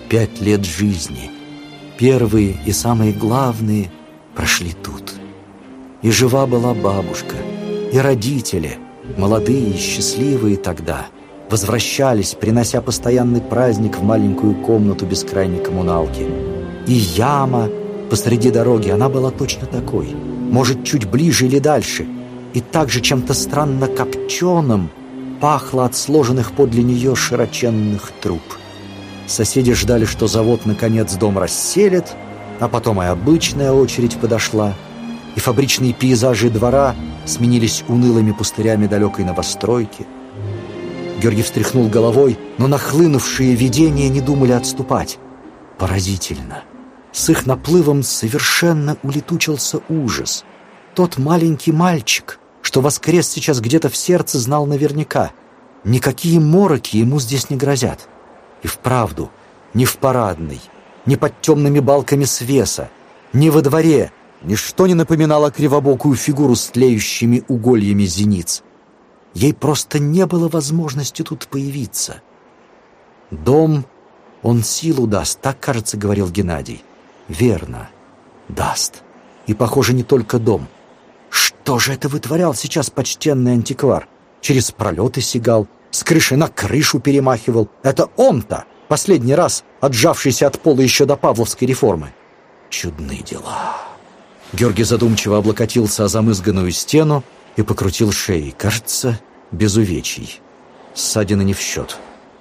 Пять лет жизни, первые и самые главные, прошли тут. И жива была бабушка, и родители, молодые и счастливые тогда, возвращались, принося постоянный праздник в маленькую комнату бескрайней коммуналки. И яма посреди дороги, она была точно такой — может, чуть ближе или дальше, и также чем-то странно копченым пахло от сложенных подле нее широченных труб. Соседи ждали, что завод наконец дом расселит, а потом и обычная очередь подошла, и фабричные пейзажи двора сменились унылыми пустырями далекой новостройки. Георгий встряхнул головой, но нахлынувшие видения не думали отступать. Поразительно. С их наплывом совершенно улетучился ужас. Тот маленький мальчик, что воскрес сейчас где-то в сердце, знал наверняка. Никакие мороки ему здесь не грозят. И вправду, ни в парадной, ни под темными балками свеса, ни во дворе ничто не напоминало кривобокую фигуру с тлеющими угольями зениц. Ей просто не было возможности тут появиться. Дом, он силу даст, так, кажется, говорил Геннадий. Верно, даст. И, похоже, не только дом. Что же это вытворял сейчас почтенный антиквар? Через пролеты сигал, с крыши на крышу перемахивал. Это он-то, последний раз отжавшийся от пола еще до Павловской реформы. Чудные дела. Георгий задумчиво облокотился о замызганную стену и покрутил шеей. Кажется, без увечий. Ссадины не в счет.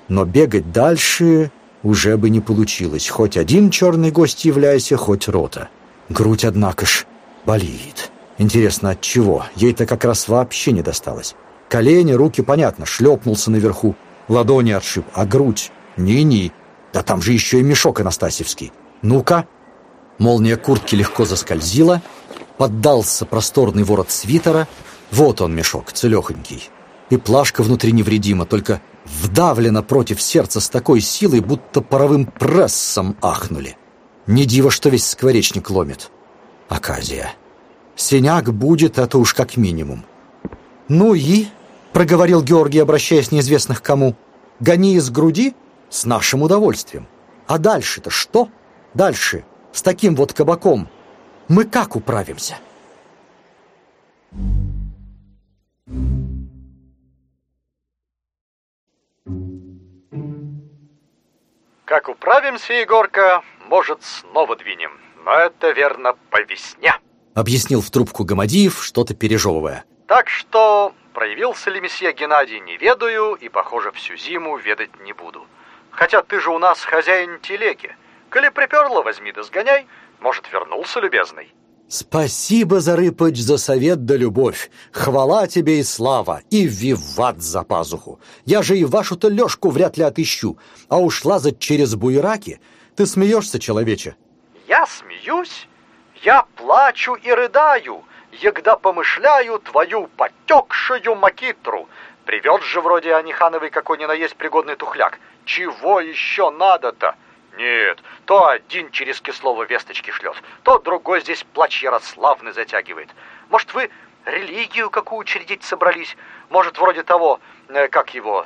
Но бегать дальше уже бы не получилось. Хоть один черный гость являйся, хоть рота. Грудь, однако ж, болит. Интересно, от чего? Ей-то как раз вообще не досталось. Колени, руки, понятно, шлепнулся наверху. Ладони отшиб, а грудь? Ни-ни. Да там же еще и мешок Анастасьевский. Ну-ка. Молния куртки легко заскользила. Поддался просторный ворот свитера. Вот он, мешок, целехонький. И плашка внутри невредима, только вдавлено против сердца с такой силой, будто паровым прессом ахнули. Не диво, что весь скворечник ломит. Аказия. Синяк будет, это уж как минимум. «Ну и?» — проговорил Георгий, обращаясь неизвестных кому. «Гони из груди? С нашим удовольствием. А дальше-то что? Дальше, с таким вот кабаком, мы как управимся?» Как управимся, Егорка, может, снова двинем. Но это верно по весне. Объяснил в трубку Гамадиев, что-то пережевывая. Так что проявился ли месье Геннадий, не ведаю, и, похоже, всю зиму ведать не буду. Хотя ты же у нас хозяин телеги. Коли приперло, возьми да сгоняй. Может, вернулся любезный. «Спасибо, Зарыпыч, за совет да любовь! Хвала тебе и слава! И виват за пазуху! Я же и вашу-то Лёшку вряд ли отыщу, а уж лазать через буераки! Ты смеешься, человече?» «Я смеюсь? Я плачу и рыдаю, егда помышляю твою потекшую макитру! Привез же вроде Анихановой какой ни на есть пригодный тухляк! Чего еще надо-то?» Нет, то один через кислого весточки шлет, то другой здесь плач Ярославны затягивает. Может, вы религию какую учредить собрались? Может, вроде того, э, как его,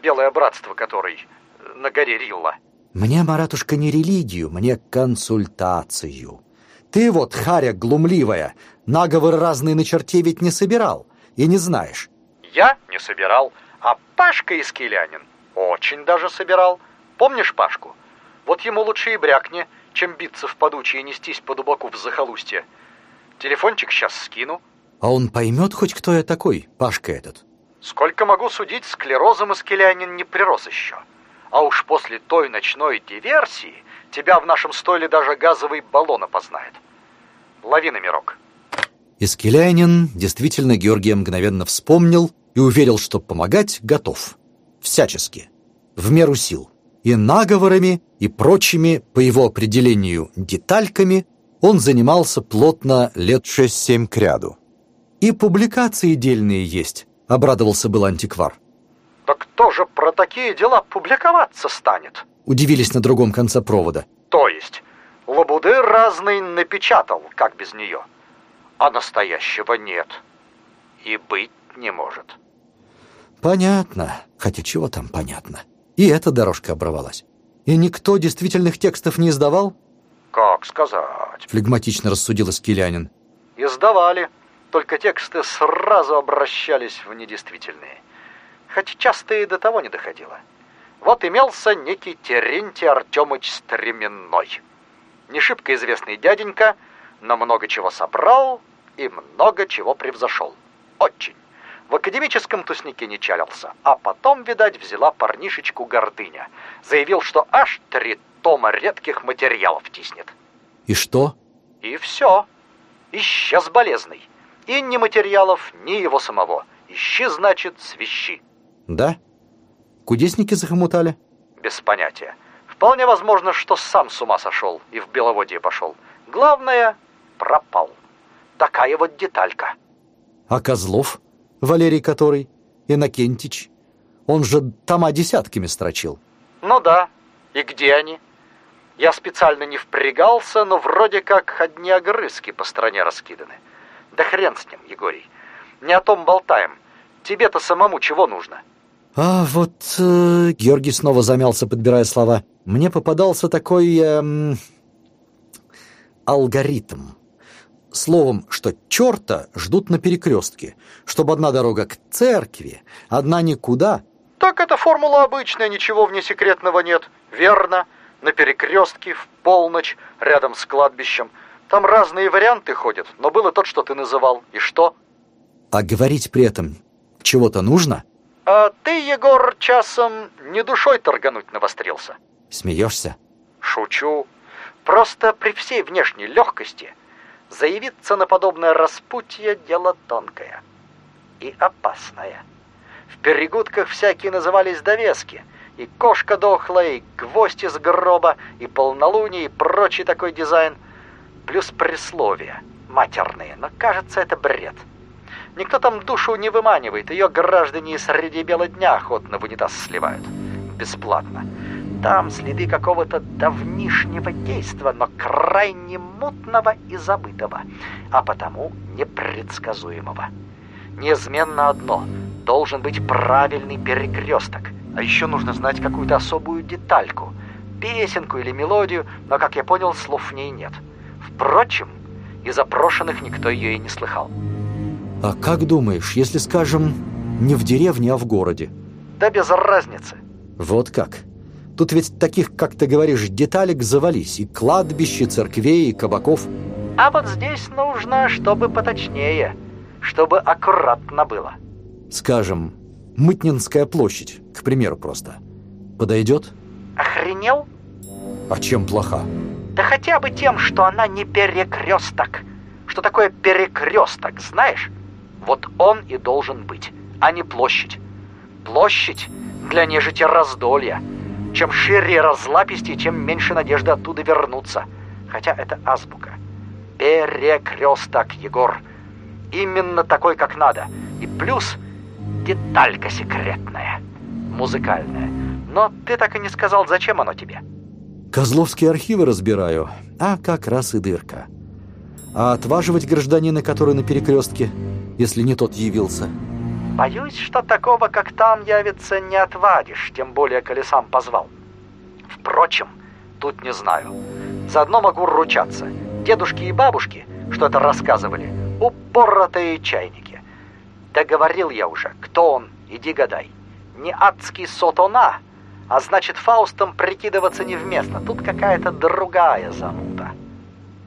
Белое Братство, который на горе Рилла? Мне, Маратушка, не религию, мне консультацию. Ты вот, харя глумливая, наговоры разные на черте ведь не собирал и не знаешь. Я не собирал, а Пашка Искелянин очень даже собирал. Помнишь Пашку? Вот ему лучше и брякни, чем биться в подуче и нестись по дубаку в захолустье. Телефончик сейчас скину. А он поймет хоть, кто я такой, Пашка этот? Сколько могу судить, склерозом Искелянин не прирос еще. А уж после той ночной диверсии тебя в нашем стойле даже газовый баллон опознает. Лови номерок. Искелянин действительно Георгия мгновенно вспомнил и уверил, что помогать готов. Всячески. В меру сил. И наговорами, и прочими, по его определению, детальками он занимался плотно лет шесть-семь кряду. «И публикации дельные есть», — обрадовался был антиквар. «Так кто же про такие дела публиковаться станет?» — удивились на другом конце провода. «То есть, лабуды разный напечатал, как без нее, а настоящего нет и быть не может». Понятно. Хотя чего там понятно. И эта дорожка оборвалась. И никто действительных текстов не издавал? Как сказать? Флегматично рассудил Искелянин. Издавали, только тексты сразу обращались в недействительные. Хоть часто и до того не доходило. Вот имелся некий Терентий Артемыч Стременной. Не шибко известный дяденька, но много чего собрал и много чего превзошел. Очень. В академическом туснике не чалился, а потом, видать, взяла парнишечку гордыня. Заявил, что аж три тома редких материалов тиснет. И что? И все. Исчез болезный. И ни материалов, ни его самого. Ищи, значит, свищи. Да? Кудесники захомутали? Без понятия. Вполне возможно, что сам с ума сошел и в беловодье пошел. Главное, пропал. Такая вот деталька. А Козлов? Валерий который, Иннокентич. Он же тома десятками строчил. Ну да. И где они? Я специально не впрягался, но вроде как одни огрызки по стране раскиданы. Да хрен с ним, Егорий. Не о том болтаем. Тебе-то самому чего нужно? А вот... Э, Георгий снова замялся, подбирая слова. Мне попадался такой... Э, алгоритм. Словом, что черта ждут на перекрестке, чтобы одна дорога к церкви, одна никуда. Так это формула обычная, ничего в ней секретного нет. Верно. На перекрестке, в полночь, рядом с кладбищем. Там разные варианты ходят, но было тот, что ты называл. И что? А говорить при этом чего-то нужно? А ты, Егор, часом не душой торгануть навострился. Смеешься? Шучу. Просто при всей внешней легкости Заявиться на подобное распутье – дело тонкое и опасное. В перегудках всякие назывались довески, и кошка дохлая, и гвоздь из гроба, и полнолуние, и прочий такой дизайн, плюс присловия матерные, но кажется, это бред. Никто там душу не выманивает, ее граждане среди бела дня охотно в унитаз сливают. Бесплатно. Там следы какого-то давнишнего действа, но крайне мутного и забытого, а потому непредсказуемого. Неизменно одно — должен быть правильный перекресток, а еще нужно знать какую-то особую детальку, песенку или мелодию, но, как я понял, слов в ней нет. Впрочем, из опрошенных никто ее и не слыхал. А как думаешь, если, скажем, не в деревне, а в городе? Да без разницы. Вот как? Тут ведь таких, как ты говоришь, деталек завались. И кладбищ, и церквей, и кабаков. А вот здесь нужно, чтобы поточнее. Чтобы аккуратно было. Скажем, Мытнинская площадь, к примеру просто. Подойдет? Охренел? А чем плоха? Да хотя бы тем, что она не перекресток. Что такое перекресток, знаешь? Вот он и должен быть, а не площадь. Площадь для нежити раздолья — чем шире разлаписти, тем меньше надежды оттуда вернуться. Хотя это азбука. Перекресток, Егор. Именно такой, как надо. И плюс деталька секретная. Музыкальная. Но ты так и не сказал, зачем оно тебе. Козловские архивы разбираю. А как раз и дырка. А отваживать гражданина, который на перекрестке, если не тот явился... Боюсь, что такого, как там, явится, не отвадишь, тем более колесам позвал. Впрочем, тут не знаю. Заодно могу ручаться. Дедушки и бабушки, что это рассказывали, упоротые чайники. Да говорил я уже, кто он, иди гадай. Не адский сотона, а значит, Фаустом прикидываться невместно. Тут какая-то другая зануда.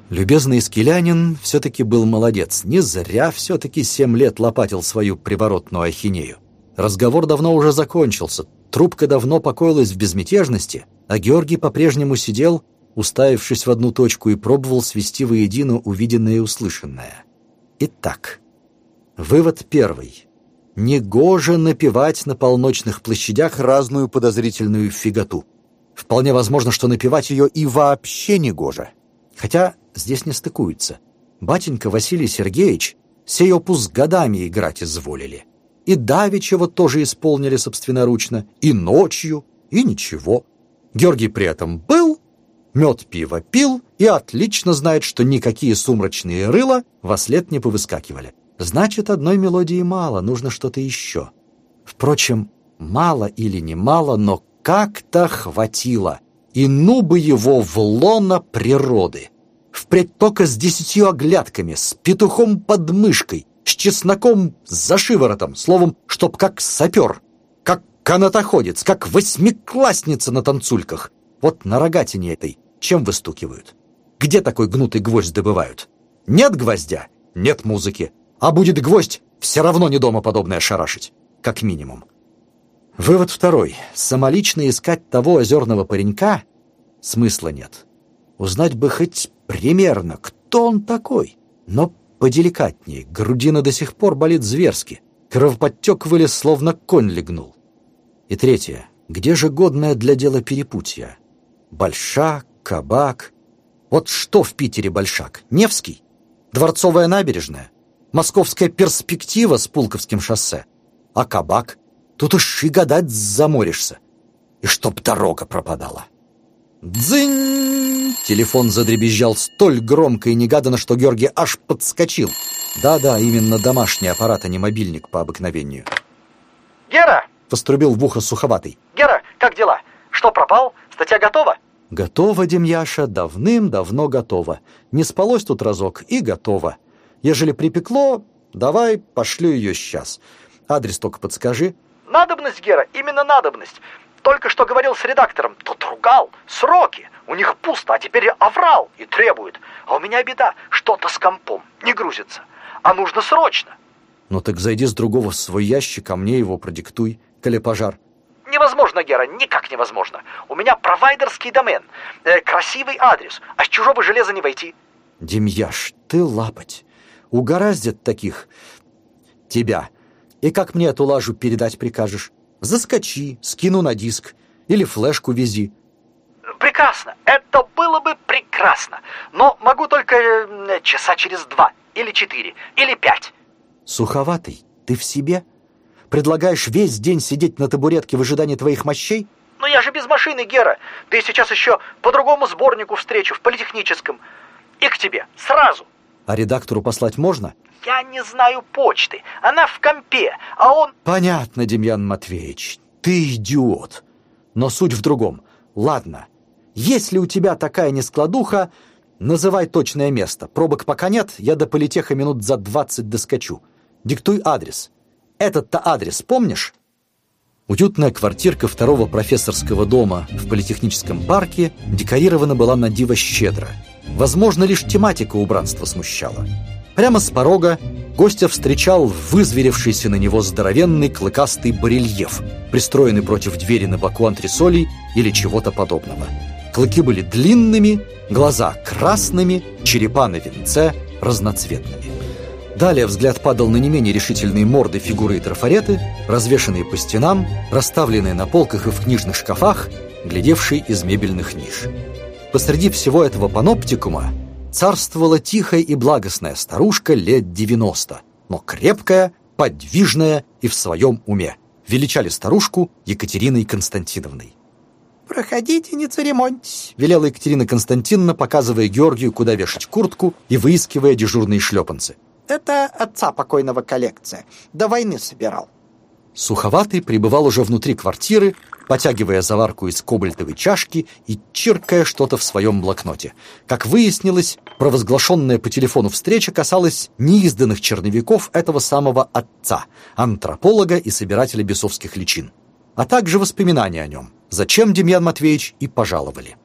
Любезный скелянин все-таки был молодец. Не зря все-таки семь лет лопатил свою приворотную ахинею. Разговор давно уже закончился. Трубка давно покоилась в безмятежности, а Георгий по-прежнему сидел, уставившись в одну точку, и пробовал свести воедино увиденное и услышанное. Итак, вывод первый. Негоже напевать на полночных площадях разную подозрительную фиготу. Вполне возможно, что напевать ее и вообще негоже. Хотя здесь не стыкуется. Батенька Василий Сергеевич сей опус годами играть изволили. И Давичева тоже исполнили собственноручно, и ночью, и ничего. Георгий при этом был, мед пиво пил и отлично знает, что никакие сумрачные рыла во след не повыскакивали. Значит, одной мелодии мало, нужно что-то еще. Впрочем, мало или не мало, но как-то хватило. И ну бы его в лоно природы впредь только с десятью оглядками, с петухом под мышкой, с чесноком за шиворотом, словом, чтоб как сапер, как канатоходец, как восьмиклассница на танцульках. Вот на рогатине этой чем выстукивают? Где такой гнутый гвоздь добывают? Нет гвоздя — нет музыки. А будет гвоздь, все равно не дома подобное шарашить. Как минимум. Вывод второй. Самолично искать того озерного паренька смысла нет. Узнать бы хоть примерно, кто он такой. Но поделикатнее, грудина до сих пор болит зверски. Кровоподтек вылез, словно конь легнул. И третье. Где же годное для дела перепутья? Большак, кабак. Вот что в Питере Большак? Невский? Дворцовая набережная? Московская перспектива с Пулковским шоссе? А кабак? Тут уж и гадать заморишься. И чтоб дорога пропадала. Дзынь! Телефон задребезжал столь громко и негаданно, что Георгий аж подскочил. Да-да, именно домашний аппарат, а не мобильник по обыкновению. «Гера!» — вострубил в ухо суховатый. «Гера, как дела? Что, пропал? Статья готова?» «Готова, Демьяша, давным-давно готова. Не спалось тут разок и готова. Ежели припекло, давай пошлю ее сейчас. Адрес только подскажи». «Надобность, Гера, именно надобность. Только что говорил с редактором, тот ругал. Сроки. У них пусто, а теперь оврал и требует. А у меня беда, что-то с компом. Не грузится. А нужно срочно. Ну так зайди с другого в свой ящик, а мне его продиктуй, коли пожар. Невозможно, Гера, никак невозможно. У меня провайдерский домен, э, красивый адрес, а с чужого железа не войти. Демьяш, ты лапоть. Угораздят таких тебя. И как мне эту лажу передать прикажешь? Заскочи, скину на диск. Или флешку вези. Прекрасно. Это было бы прекрасно. Но могу только э, часа через два. Или четыре. Или пять. Суховатый, ты в себе? Предлагаешь весь день сидеть на табуретке в ожидании твоих мощей? Но я же без машины, Гера. Ты сейчас еще по другому сборнику встречу в политехническом. И к тебе. Сразу. А редактору послать можно? Я не знаю почты. Она в компе, а он... Понятно, Демьян Матвеевич. Ты идиот. Но суть в другом. Ладно. Если у тебя такая нескладуха, называй точное место. Пробок пока нет, я до политеха минут за двадцать доскочу. Диктуй адрес. Этот-то адрес помнишь? Уютная квартирка второго профессорского дома в политехническом парке декорирована была на диво щедро. Возможно, лишь тематика убранства смущала. Прямо с порога гостя встречал вызверевшийся на него здоровенный клыкастый барельеф, пристроенный против двери на боку антресолей или чего-то подобного. Клыки были длинными, глаза красными, черепа на венце разноцветными. Далее взгляд падал на не менее решительные морды фигуры и трафареты, развешанные по стенам, расставленные на полках и в книжных шкафах, глядевшие из мебельных ниш. Посреди всего этого паноптикума царствовала тихая и благостная старушка лет 90, но крепкая, подвижная и в своем уме. Величали старушку Екатериной Константиновной. «Проходите, не церемоньтесь», — велела Екатерина Константиновна, показывая Георгию, куда вешать куртку и выискивая дежурные шлепанцы. «Это отца покойного коллекция. До войны собирал». Суховатый пребывал уже внутри квартиры, потягивая заварку из кобальтовой чашки и чиркая что-то в своем блокноте. Как выяснилось, провозглашенная по телефону встреча касалась неизданных черновиков этого самого отца, антрополога и собирателя бесовских личин, а также воспоминания о нем, зачем Демьян Матвеевич и пожаловали.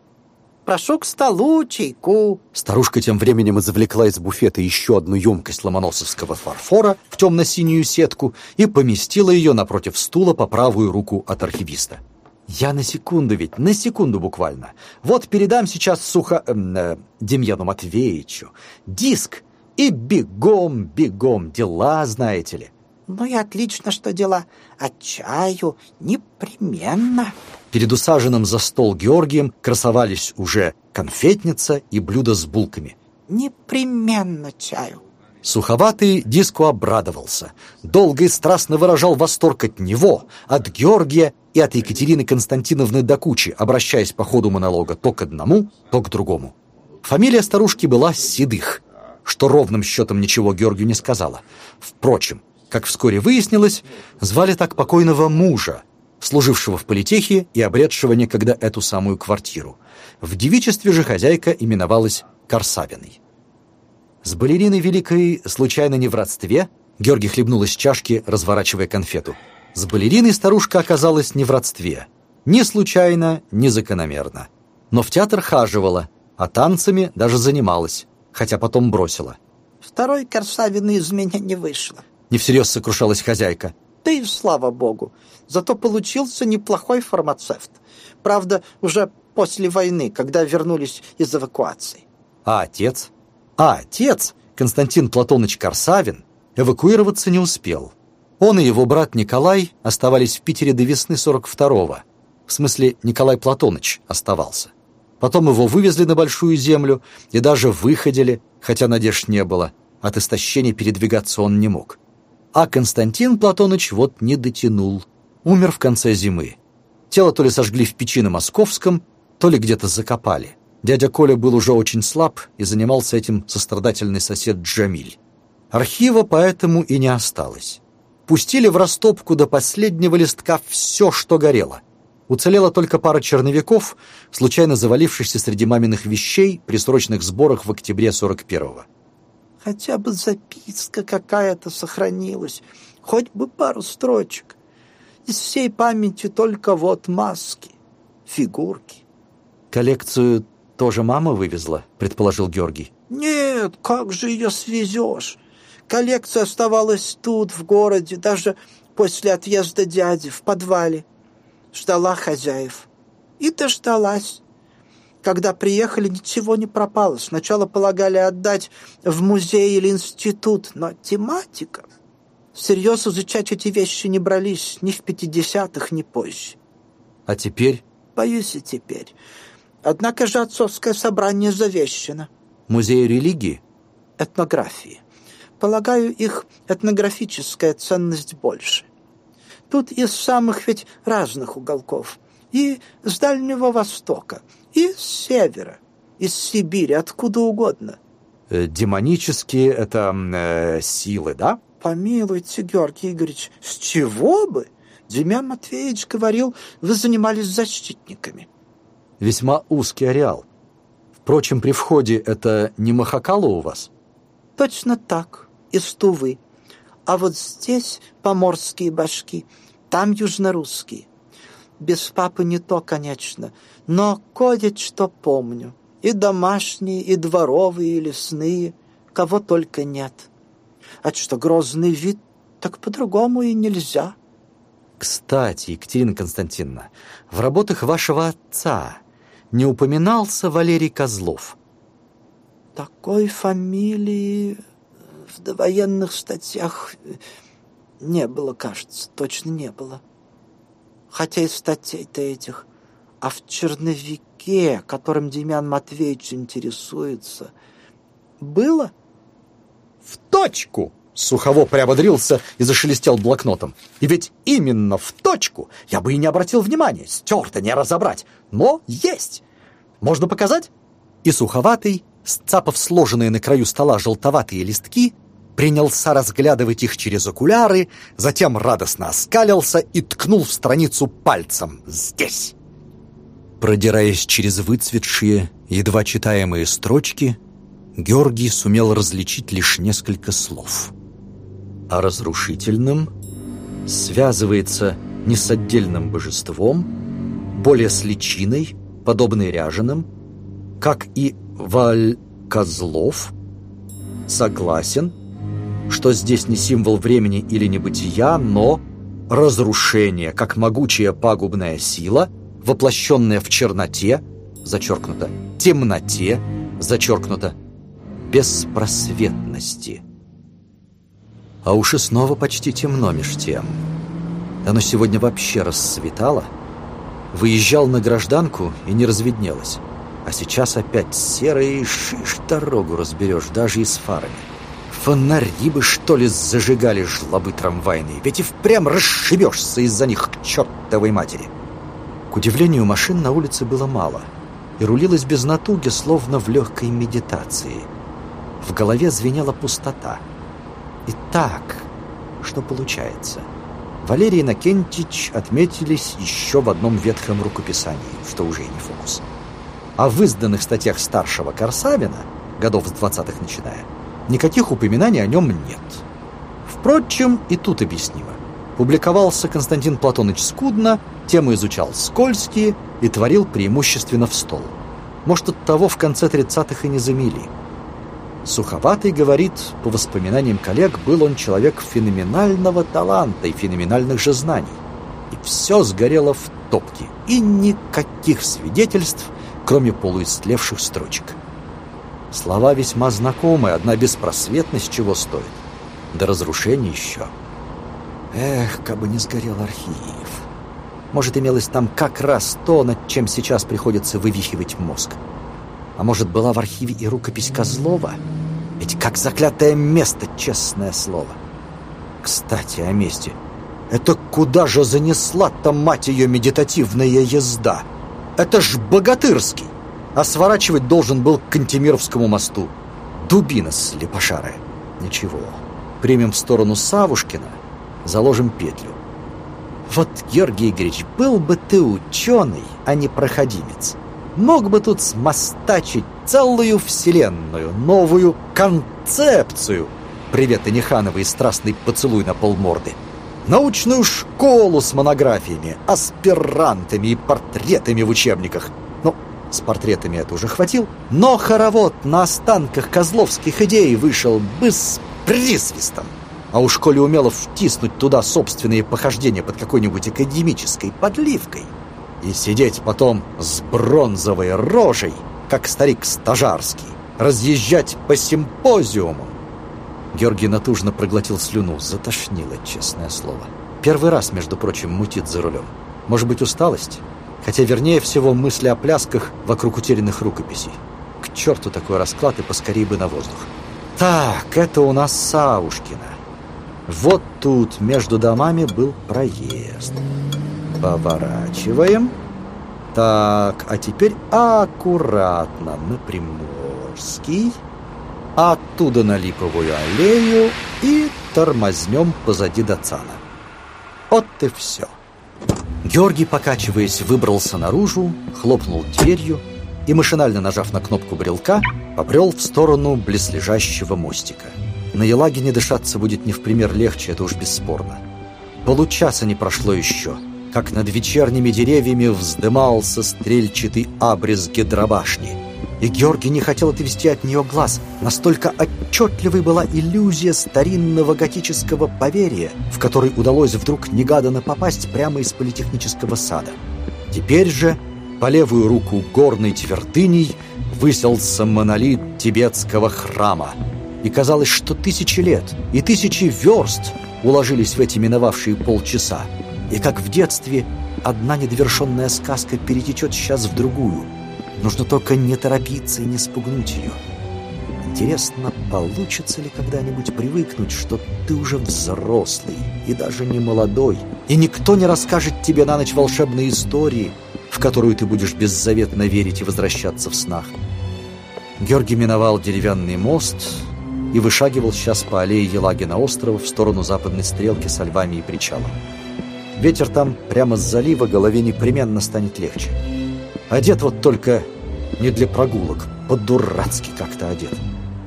Прошу к столу, чайку. Старушка тем временем извлекла из буфета еще одну емкость ломоносовского фарфора в темно-синюю сетку и поместила ее напротив стула по правую руку от архивиста. Я на секунду ведь, на секунду буквально. Вот передам сейчас сухо... Эм, э, Демьяну Матвеевичу диск и бегом, бегом, дела, знаете ли. Ну и отлично, что дела. А чаю непременно. Перед усаженным за стол Георгием красовались уже конфетница и блюдо с булками. Непременно чаю. Суховатый диску обрадовался. Долго и страстно выражал восторг от него, от Георгия и от Екатерины Константиновны до кучи, обращаясь по ходу монолога то к одному, то к другому. Фамилия старушки была Седых, что ровным счетом ничего Георгию не сказала. Впрочем, как вскоре выяснилось, звали так покойного мужа, служившего в политехе и обретшего некогда эту самую квартиру. В девичестве же хозяйка именовалась Корсавиной. С балериной Великой случайно не в родстве? Георгий хлебнул из чашки, разворачивая конфету. С балериной старушка оказалась не в родстве. Ни случайно, ни закономерно. Но в театр хаживала, а танцами даже занималась, хотя потом бросила. Второй Корсавины из меня не вышло. Не всерьез сокрушалась хозяйка. Да и слава богу. Зато получился неплохой фармацевт. Правда, уже после войны, когда вернулись из эвакуации. А отец? А отец, Константин Платоныч Корсавин, эвакуироваться не успел. Он и его брат Николай оставались в Питере до весны 42-го. В смысле, Николай Платоныч оставался. Потом его вывезли на Большую Землю и даже выходили, хотя надежд не было. От истощения передвигаться он не мог. А Константин Платоныч вот не дотянул. Умер в конце зимы. Тело то ли сожгли в печи на Московском, то ли где-то закопали. Дядя Коля был уже очень слаб и занимался этим сострадательный сосед Джамиль. Архива поэтому и не осталось. Пустили в растопку до последнего листка все, что горело. Уцелела только пара черновиков, случайно завалившихся среди маминых вещей при срочных сборах в октябре 41-го. Хотя бы записка какая-то сохранилась, хоть бы пару строчек. Из всей памяти только вот маски, фигурки. Коллекцию тоже мама вывезла, предположил Георгий. Нет, как же ее свезешь? Коллекция оставалась тут, в городе, даже после отъезда дяди, в подвале. Ждала хозяев. И дождалась. Когда приехали, ничего не пропало. Сначала полагали отдать в музей или институт, но тематика... Всерьез изучать эти вещи не брались ни в пятидесятых, ни позже. А теперь? Боюсь и теперь. Однако же отцовское собрание завещено. Музей религии? Этнографии. Полагаю, их этнографическая ценность больше. Тут из самых ведь разных уголков. И с Дальнего Востока, и с Севера, из Сибири, откуда угодно. Э, демонические это э, силы, да? Помилуйте, Георгий Игоревич, с чего бы? Демьян Матвеевич говорил, вы занимались защитниками. Весьма узкий ареал. Впрочем, при входе это не махакало у вас? Точно так, из Тувы. А вот здесь поморские башки, там южнорусские. Без папы не то, конечно, но кое-что помню. И домашние, и дворовые, и лесные, кого только нет. А что грозный вид, так по-другому и нельзя. Кстати, Екатерина Константиновна, в работах вашего отца не упоминался Валерий Козлов? Такой фамилии в довоенных статьях не было, кажется, точно не было. Хотя и статей-то этих. А в черновике, которым Демьян Матвеевич интересуется, было — в точку!» Сухово приободрился и зашелестел блокнотом. «И ведь именно в точку! Я бы и не обратил внимания, стерто не разобрать. Но есть! Можно показать?» И Суховатый, сцапав сложенные на краю стола желтоватые листки, принялся разглядывать их через окуляры, затем радостно оскалился и ткнул в страницу пальцем. «Здесь!» Продираясь через выцветшие, едва читаемые строчки, Георгий сумел различить лишь несколько слов. А разрушительным связывается не с отдельным божеством, более с личиной, подобной ряженым, как и Валь Козлов, согласен, что здесь не символ времени или небытия, но разрушение, как могучая пагубная сила, воплощенная в черноте, зачеркнуто, темноте, зачеркнуто, беспросветности. А уж и снова почти темно меж тем. Оно сегодня вообще расцветало. Выезжал на гражданку и не разведнелось. А сейчас опять серые шиш дорогу разберешь, даже и с фарами. Фонари бы, что ли, зажигали жлобы трамвайные, ведь и впрямь расшибешься из-за них к чертовой матери. К удивлению, машин на улице было мало, и рулилось без натуги, словно в легкой медитации. В голове звенела пустота. Итак, что получается? Валерий Иннокентич отметились еще в одном ветхом рукописании, что уже и не фокус. А в изданных статьях старшего Корсавина, годов с 20-х начиная, никаких упоминаний о нем нет. Впрочем, и тут объяснимо. Публиковался Константин Платоныч скудно, темы изучал скользкие и творил преимущественно в стол. Может, от того в конце 30-х и не замели. Суховатый говорит, по воспоминаниям коллег, был он человек феноменального таланта и феноменальных же знаний. И все сгорело в топке, и никаких свидетельств – кроме полуистлевших строчек. Слова весьма знакомые, одна беспросветность чего стоит. До разрушения еще. Эх, как бы не сгорел архив. Может, имелось там как раз то, над чем сейчас приходится вывихивать мозг. А может, была в архиве и рукопись Козлова? Ведь как заклятое место, честное слово. Кстати, о месте. Это куда же занесла-то, мать ее, медитативная езда? — это ж богатырский. А сворачивать должен был к Кантемировскому мосту. Дубина слепошарая. Ничего. Примем в сторону Савушкина, заложим петлю. Вот, Георгий Игоревич, был бы ты ученый, а не проходимец. Мог бы тут смостачить целую вселенную, новую концепцию. Привет, Анихановой и страстный поцелуй на полморды научную школу с монографиями, аспирантами и портретами в учебниках. С портретами это уже хватил, но хоровод на останках козловских идей вышел бы с присвистом. А уж коли умело втиснуть туда собственные похождения под какой-нибудь академической подливкой и сидеть потом с бронзовой рожей, как старик Стажарский, разъезжать по симпозиуму, Георгий натужно проглотил слюну. Затошнило, честное слово. Первый раз, между прочим, мутит за рулем. Может быть, усталость? Хотя, вернее всего, мысли о плясках вокруг утерянных рукописей. К черту такой расклад и поскорее бы на воздух. Так, это у нас Саушкина. Вот тут между домами был проезд. Поворачиваем. Так, а теперь аккуратно на Приморский оттуда на Липовую аллею и тормознем позади Дацана. Вот и все. Георгий, покачиваясь, выбрался наружу, хлопнул дверью и, машинально нажав на кнопку брелка, побрел в сторону близлежащего мостика. На Елагине дышаться будет не в пример легче, это уж бесспорно. Получаса не прошло еще, как над вечерними деревьями вздымался стрельчатый абрис гидробашни — и Георгий не хотел отвести от нее глаз. Настолько отчетливой была иллюзия старинного готического поверья, в который удалось вдруг негаданно попасть прямо из политехнического сада. Теперь же по левую руку горной твердыней выселся монолит тибетского храма. И казалось, что тысячи лет и тысячи верст уложились в эти миновавшие полчаса. И как в детстве одна недовершенная сказка перетечет сейчас в другую – Нужно только не торопиться и не спугнуть ее. Интересно, получится ли когда-нибудь привыкнуть, что ты уже взрослый и даже не молодой, и никто не расскажет тебе на ночь волшебные истории, в которую ты будешь беззаветно верить и возвращаться в снах. Георгий миновал деревянный мост и вышагивал сейчас по аллее Елагина острова в сторону западной стрелки со львами и причалом. Ветер там прямо с залива голове непременно станет легче. Одет вот только не для прогулок, по-дурацки как-то одет.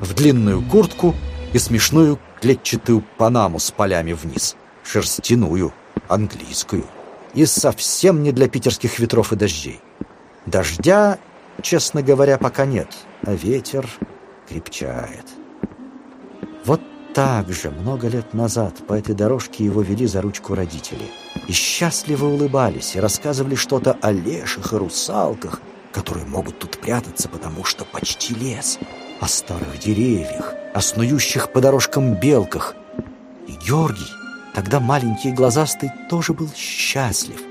В длинную куртку и смешную клетчатую панаму с полями вниз. Шерстяную, английскую. И совсем не для питерских ветров и дождей. Дождя, честно говоря, пока нет, а ветер крепчает. Вот так же много лет назад по этой дорожке его вели за ручку родители. И счастливо улыбались, и рассказывали что-то о леших и русалках, которые могут тут прятаться, потому что почти лес, о старых деревьях, о снующих по дорожкам белках. И Георгий, тогда маленький и глазастый, тоже был счастлив,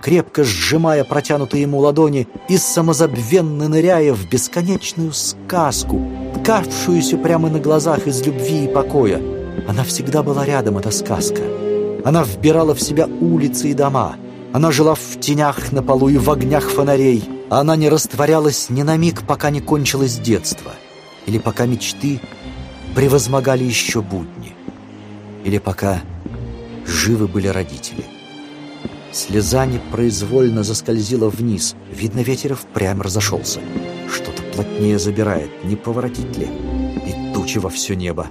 крепко сжимая протянутые ему ладони и самозабвенно ныряя в бесконечную сказку, ткавшуюся прямо на глазах из любви и покоя. Она всегда была рядом, эта сказка. Она вбирала в себя улицы и дома. Она жила в тенях на полу и в огнях фонарей. Она не растворялась ни на миг, пока не кончилось детство. Или пока мечты превозмогали еще будни. Или пока живы были родители. Слеза непроизвольно заскользила вниз. Видно, ветер впрямь разошелся. Что-то плотнее забирает, не поворотить ли? И тучи во все небо.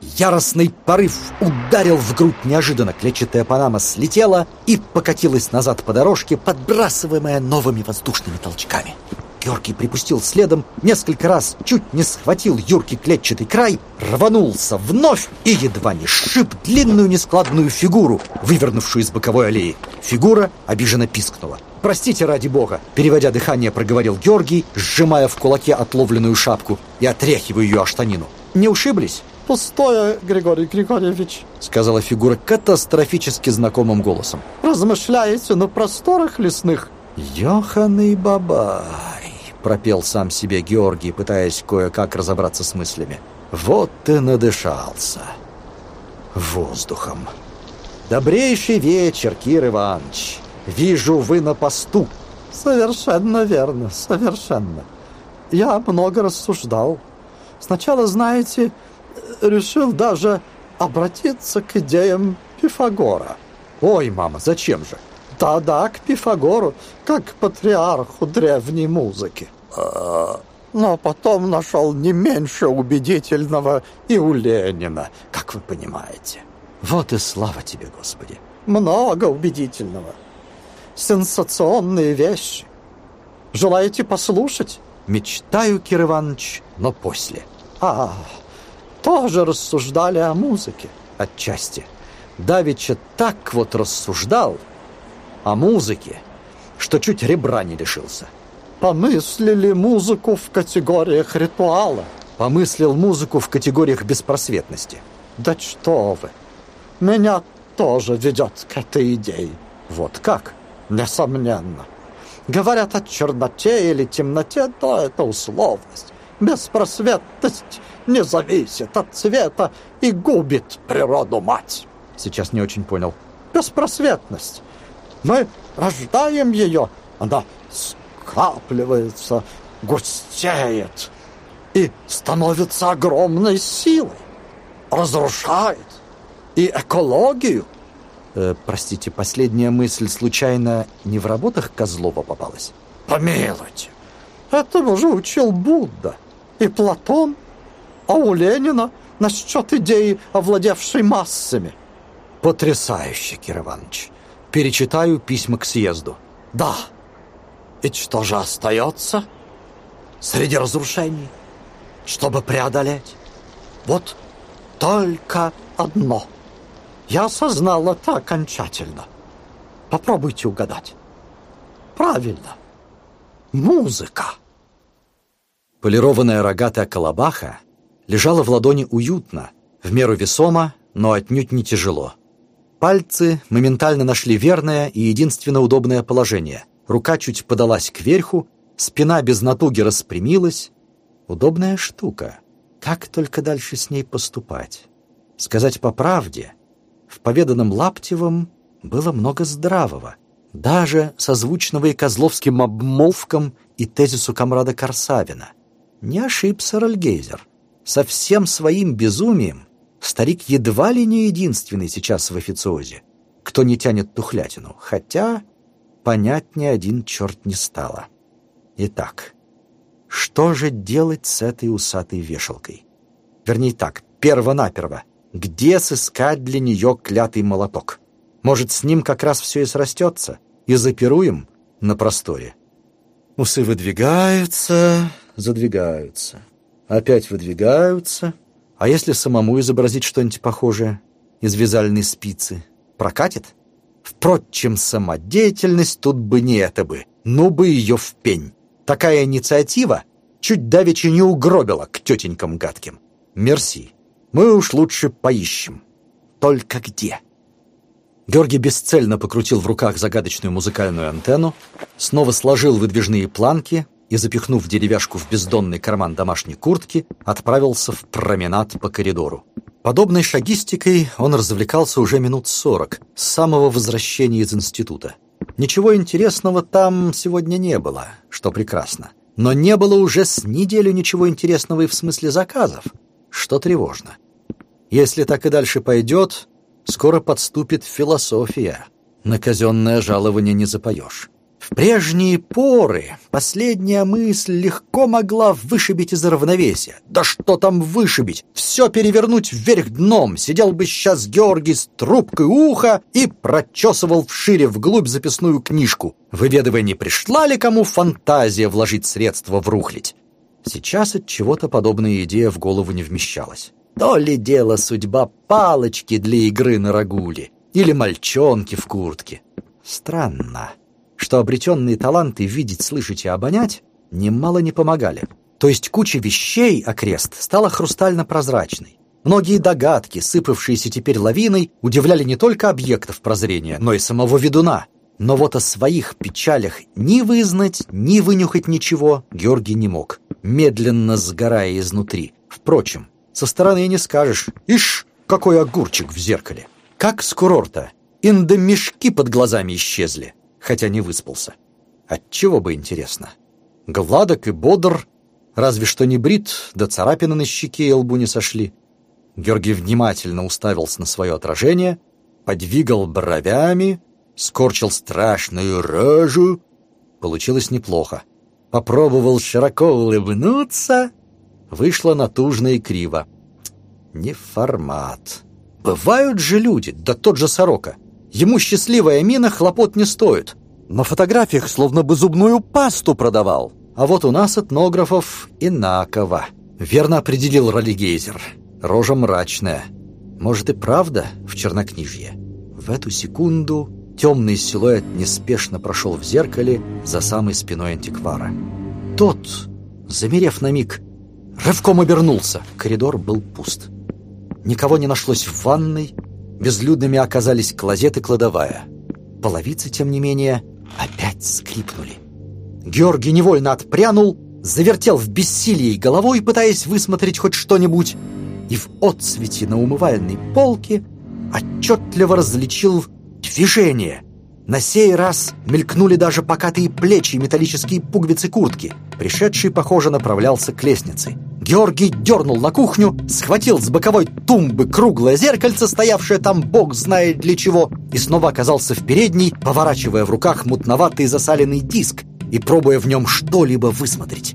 Яростный порыв ударил в грудь неожиданно. Клетчатая панама слетела и покатилась назад по дорожке, подбрасываемая новыми воздушными толчками. Георгий припустил следом, несколько раз чуть не схватил Юрки клетчатый край, рванулся вновь и едва не сшиб длинную нескладную фигуру, вывернувшую из боковой аллеи. Фигура обиженно пискнула. «Простите, ради бога!» Переводя дыхание, проговорил Георгий, сжимая в кулаке отловленную шапку и отряхивая ее о штанину. «Не ушиблись?» «Пустое, Григорий Григорьевич», — сказала фигура катастрофически знакомым голосом. «Размышляете на просторах лесных?» «Йоханый бабай!» — пропел сам себе Георгий, пытаясь кое-как разобраться с мыслями. «Вот ты надышался!» «Воздухом!» «Добрейший вечер, Кир Иванович! Вижу, вы на посту!» «Совершенно верно, совершенно. Я много рассуждал. Сначала, знаете, решил даже обратиться к идеям Пифагора». «Ой, мама, зачем же?» Да-да, к Пифагору, как к патриарху древней музыки. А, но потом нашел не меньше убедительного и у Ленина, как вы понимаете. Вот и слава тебе, Господи. Много убедительного. Сенсационные вещи. Желаете послушать? Мечтаю, Кир Иванович, но после. А, тоже рассуждали о музыке. Отчасти. Давича так вот рассуждал, о музыке, что чуть ребра не лишился. Помыслили музыку в категориях ритуала. Помыслил музыку в категориях беспросветности. Да что вы! Меня тоже ведет к этой идее. Вот как? Несомненно. Говорят о черноте или темноте, то это условность. Беспросветность не зависит от цвета и губит природу мать. Сейчас не очень понял. Беспросветность мы рождаем ее, она скапливается, густеет и становится огромной силой, разрушает и экологию. Э, простите, последняя мысль случайно не в работах Козлова попалась? Помилуйте, этому же учил Будда и Платон, а у Ленина насчет идеи, овладевшей массами. Потрясающе, Кир Иванович перечитаю письма к съезду. Да. И что же остается среди разрушений, чтобы преодолеть? Вот только одно. Я осознал это окончательно. Попробуйте угадать. Правильно. Музыка. Полированная рогатая колобаха лежала в ладони уютно, в меру весомо, но отнюдь не тяжело. Пальцы моментально нашли верное и единственно удобное положение. Рука чуть подалась кверху, спина без натуги распрямилась. Удобная штука. Как только дальше с ней поступать? Сказать по правде, в поведанном Лаптевом было много здравого, даже созвучного и козловским обмолвкам и тезису комрада Корсавина. Не ошибся Рольгейзер. Со всем своим безумием старик едва ли не единственный сейчас в официозе, кто не тянет тухлятину, хотя понять ни один черт не стало. Итак, что же делать с этой усатой вешалкой? Вернее так, перво-наперво, где сыскать для нее клятый молоток? Может, с ним как раз все и срастется, и запируем на просторе? Усы выдвигаются, задвигаются, опять выдвигаются. А если самому изобразить что-нибудь похожее из вязальной спицы? Прокатит? Впрочем, самодеятельность тут бы не это бы, ну бы ее в пень. Такая инициатива чуть давеча не угробила к тетенькам гадким. Мерси. Мы уж лучше поищем. Только где? Георгий бесцельно покрутил в руках загадочную музыкальную антенну, снова сложил выдвижные планки и, запихнув деревяшку в бездонный карман домашней куртки, отправился в променад по коридору. Подобной шагистикой он развлекался уже минут сорок, с самого возвращения из института. Ничего интересного там сегодня не было, что прекрасно. Но не было уже с неделю ничего интересного и в смысле заказов, что тревожно. Если так и дальше пойдет, скоро подступит философия. На казенное жалование не запоешь. Прежние поры последняя мысль легко могла вышибить из равновесия. Да что там вышибить? Все перевернуть вверх дном. Сидел бы сейчас Георгий с трубкой уха и прочесывал вшире вглубь записную книжку, выведывая, не пришла ли кому фантазия вложить средства в рухлить. Сейчас от чего-то подобная идея в голову не вмещалась. То ли дело судьба палочки для игры на рагуле или мальчонки в куртке. Странно что обретенные таланты видеть, слышать и обонять немало не помогали. То есть куча вещей окрест стала хрустально-прозрачной. Многие догадки, сыпавшиеся теперь лавиной, удивляли не только объектов прозрения, но и самого ведуна. Но вот о своих печалях ни вызнать, ни вынюхать ничего Георгий не мог, медленно сгорая изнутри. Впрочем, со стороны не скажешь, ишь, какой огурчик в зеркале. Как с курорта, индомешки под глазами исчезли хотя не выспался. Отчего бы интересно? Гладок и бодр, разве что не брит, да царапины на щеке и лбу не сошли. Георгий внимательно уставился на свое отражение, подвигал бровями, скорчил страшную рожу. Получилось неплохо. Попробовал широко улыбнуться. Вышло натужно и криво. Не формат. Бывают же люди, да тот же сорока. Ему счастливая мина хлопот не стоит. На фотографиях словно бы зубную пасту продавал. А вот у нас этнографов инаково. Верно определил Ролигейзер. Рожа мрачная. Может и правда в чернокнижье. В эту секунду темный силуэт неспешно прошел в зеркале за самой спиной антиквара. Тот, замерев на миг, рывком обернулся. Коридор был пуст. Никого не нашлось в ванной, Безлюдными оказались клозет и кладовая. Половицы, тем не менее, опять скрипнули. Георгий невольно отпрянул, завертел в бессилии головой, пытаясь высмотреть хоть что-нибудь, и в отсвете на умывальной полке отчетливо различил движение. На сей раз мелькнули даже покатые плечи и металлические пуговицы куртки. Пришедший, похоже, направлялся к лестнице. Георгий дернул на кухню, схватил с боковой тумбы круглое зеркальце, стоявшее там бог знает для чего, и снова оказался в передней, поворачивая в руках мутноватый засаленный диск и пробуя в нем что-либо высмотреть.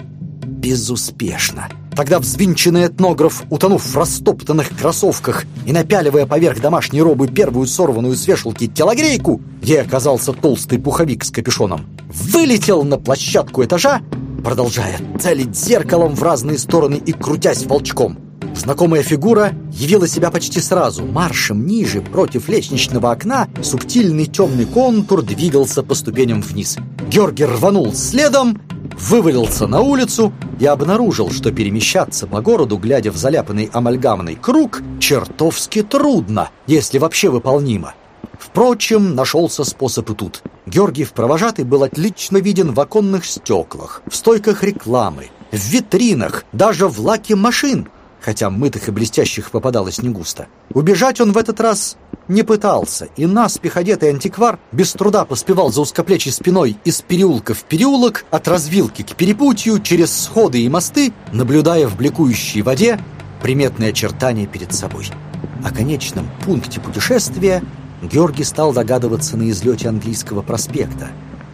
Безуспешно. Тогда взвинченный этнограф, утонув в растоптанных кроссовках и напяливая поверх домашней робы первую сорванную с вешалки телогрейку, где оказался толстый пуховик с капюшоном, вылетел на площадку этажа продолжая целить зеркалом в разные стороны и крутясь волчком. Знакомая фигура явила себя почти сразу. Маршем ниже, против лестничного окна, субтильный темный контур двигался по ступеням вниз. Георгий рванул следом, вывалился на улицу и обнаружил, что перемещаться по городу, глядя в заляпанный амальгамный круг, чертовски трудно, если вообще выполнимо. Впрочем, нашелся способ и тут. Георгиев провожатый был отлично виден в оконных стеклах, в стойках рекламы, в витринах, даже в лаке машин, хотя мытых и блестящих попадалось не густо. Убежать он в этот раз не пытался, и наспех одетый антиквар без труда поспевал за узкоплечей спиной из переулка в переулок, от развилки к перепутью, через сходы и мосты, наблюдая в бликующей воде приметные очертания перед собой. О конечном пункте путешествия Георгий стал догадываться на излете английского проспекта.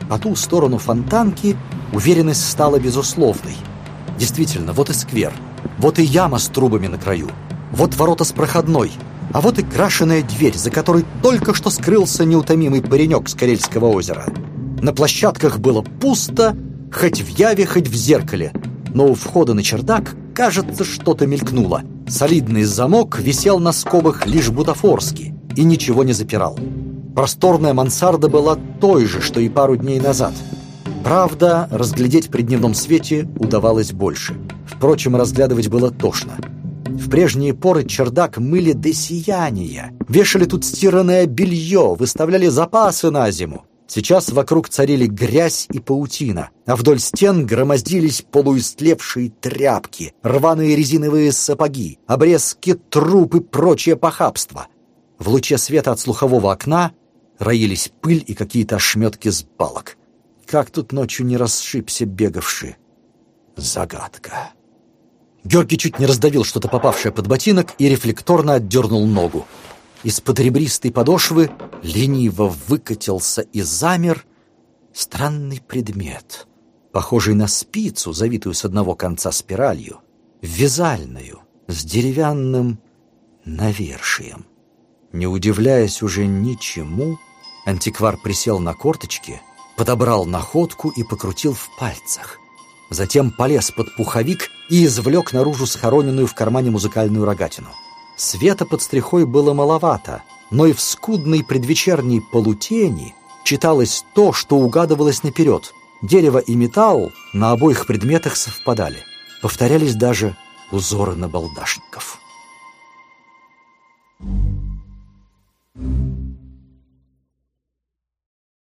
По ту сторону фонтанки уверенность стала безусловной. Действительно, вот и сквер, вот и яма с трубами на краю, вот ворота с проходной, а вот и крашеная дверь, за которой только что скрылся неутомимый паренек с Карельского озера. На площадках было пусто, хоть в яве, хоть в зеркале, но у входа на чердак, кажется, что-то мелькнуло. Солидный замок висел на скобах лишь бутафорски и ничего не запирал. Просторная мансарда была той же, что и пару дней назад. Правда, разглядеть при дневном свете удавалось больше. Впрочем, разглядывать было тошно. В прежние поры чердак мыли до сияния, вешали тут стиранное белье, выставляли запасы на зиму. Сейчас вокруг царили грязь и паутина, а вдоль стен громоздились полуистлевшие тряпки, рваные резиновые сапоги, обрезки труп и прочее похабство. В луче света от слухового окна роились пыль и какие-то ошметки с балок. Как тут ночью не расшибся бегавший? Загадка. Георгий чуть не раздавил что-то попавшее под ботинок и рефлекторно отдернул ногу. Из-под ребристой подошвы лениво выкатился и замер странный предмет, похожий на спицу, завитую с одного конца спиралью, вязальную, с деревянным навершием. Не удивляясь уже ничему, антиквар присел на корточки, подобрал находку и покрутил в пальцах затем полез под пуховик и извлек наружу схороненную в кармане музыкальную рогатину. Света под стрихой было маловато, но и в скудной предвечерней полутени читалось то, что угадывалось наперед. Дерево и металл на обоих предметах совпадали. Повторялись даже узоры набалдашников. Thank you.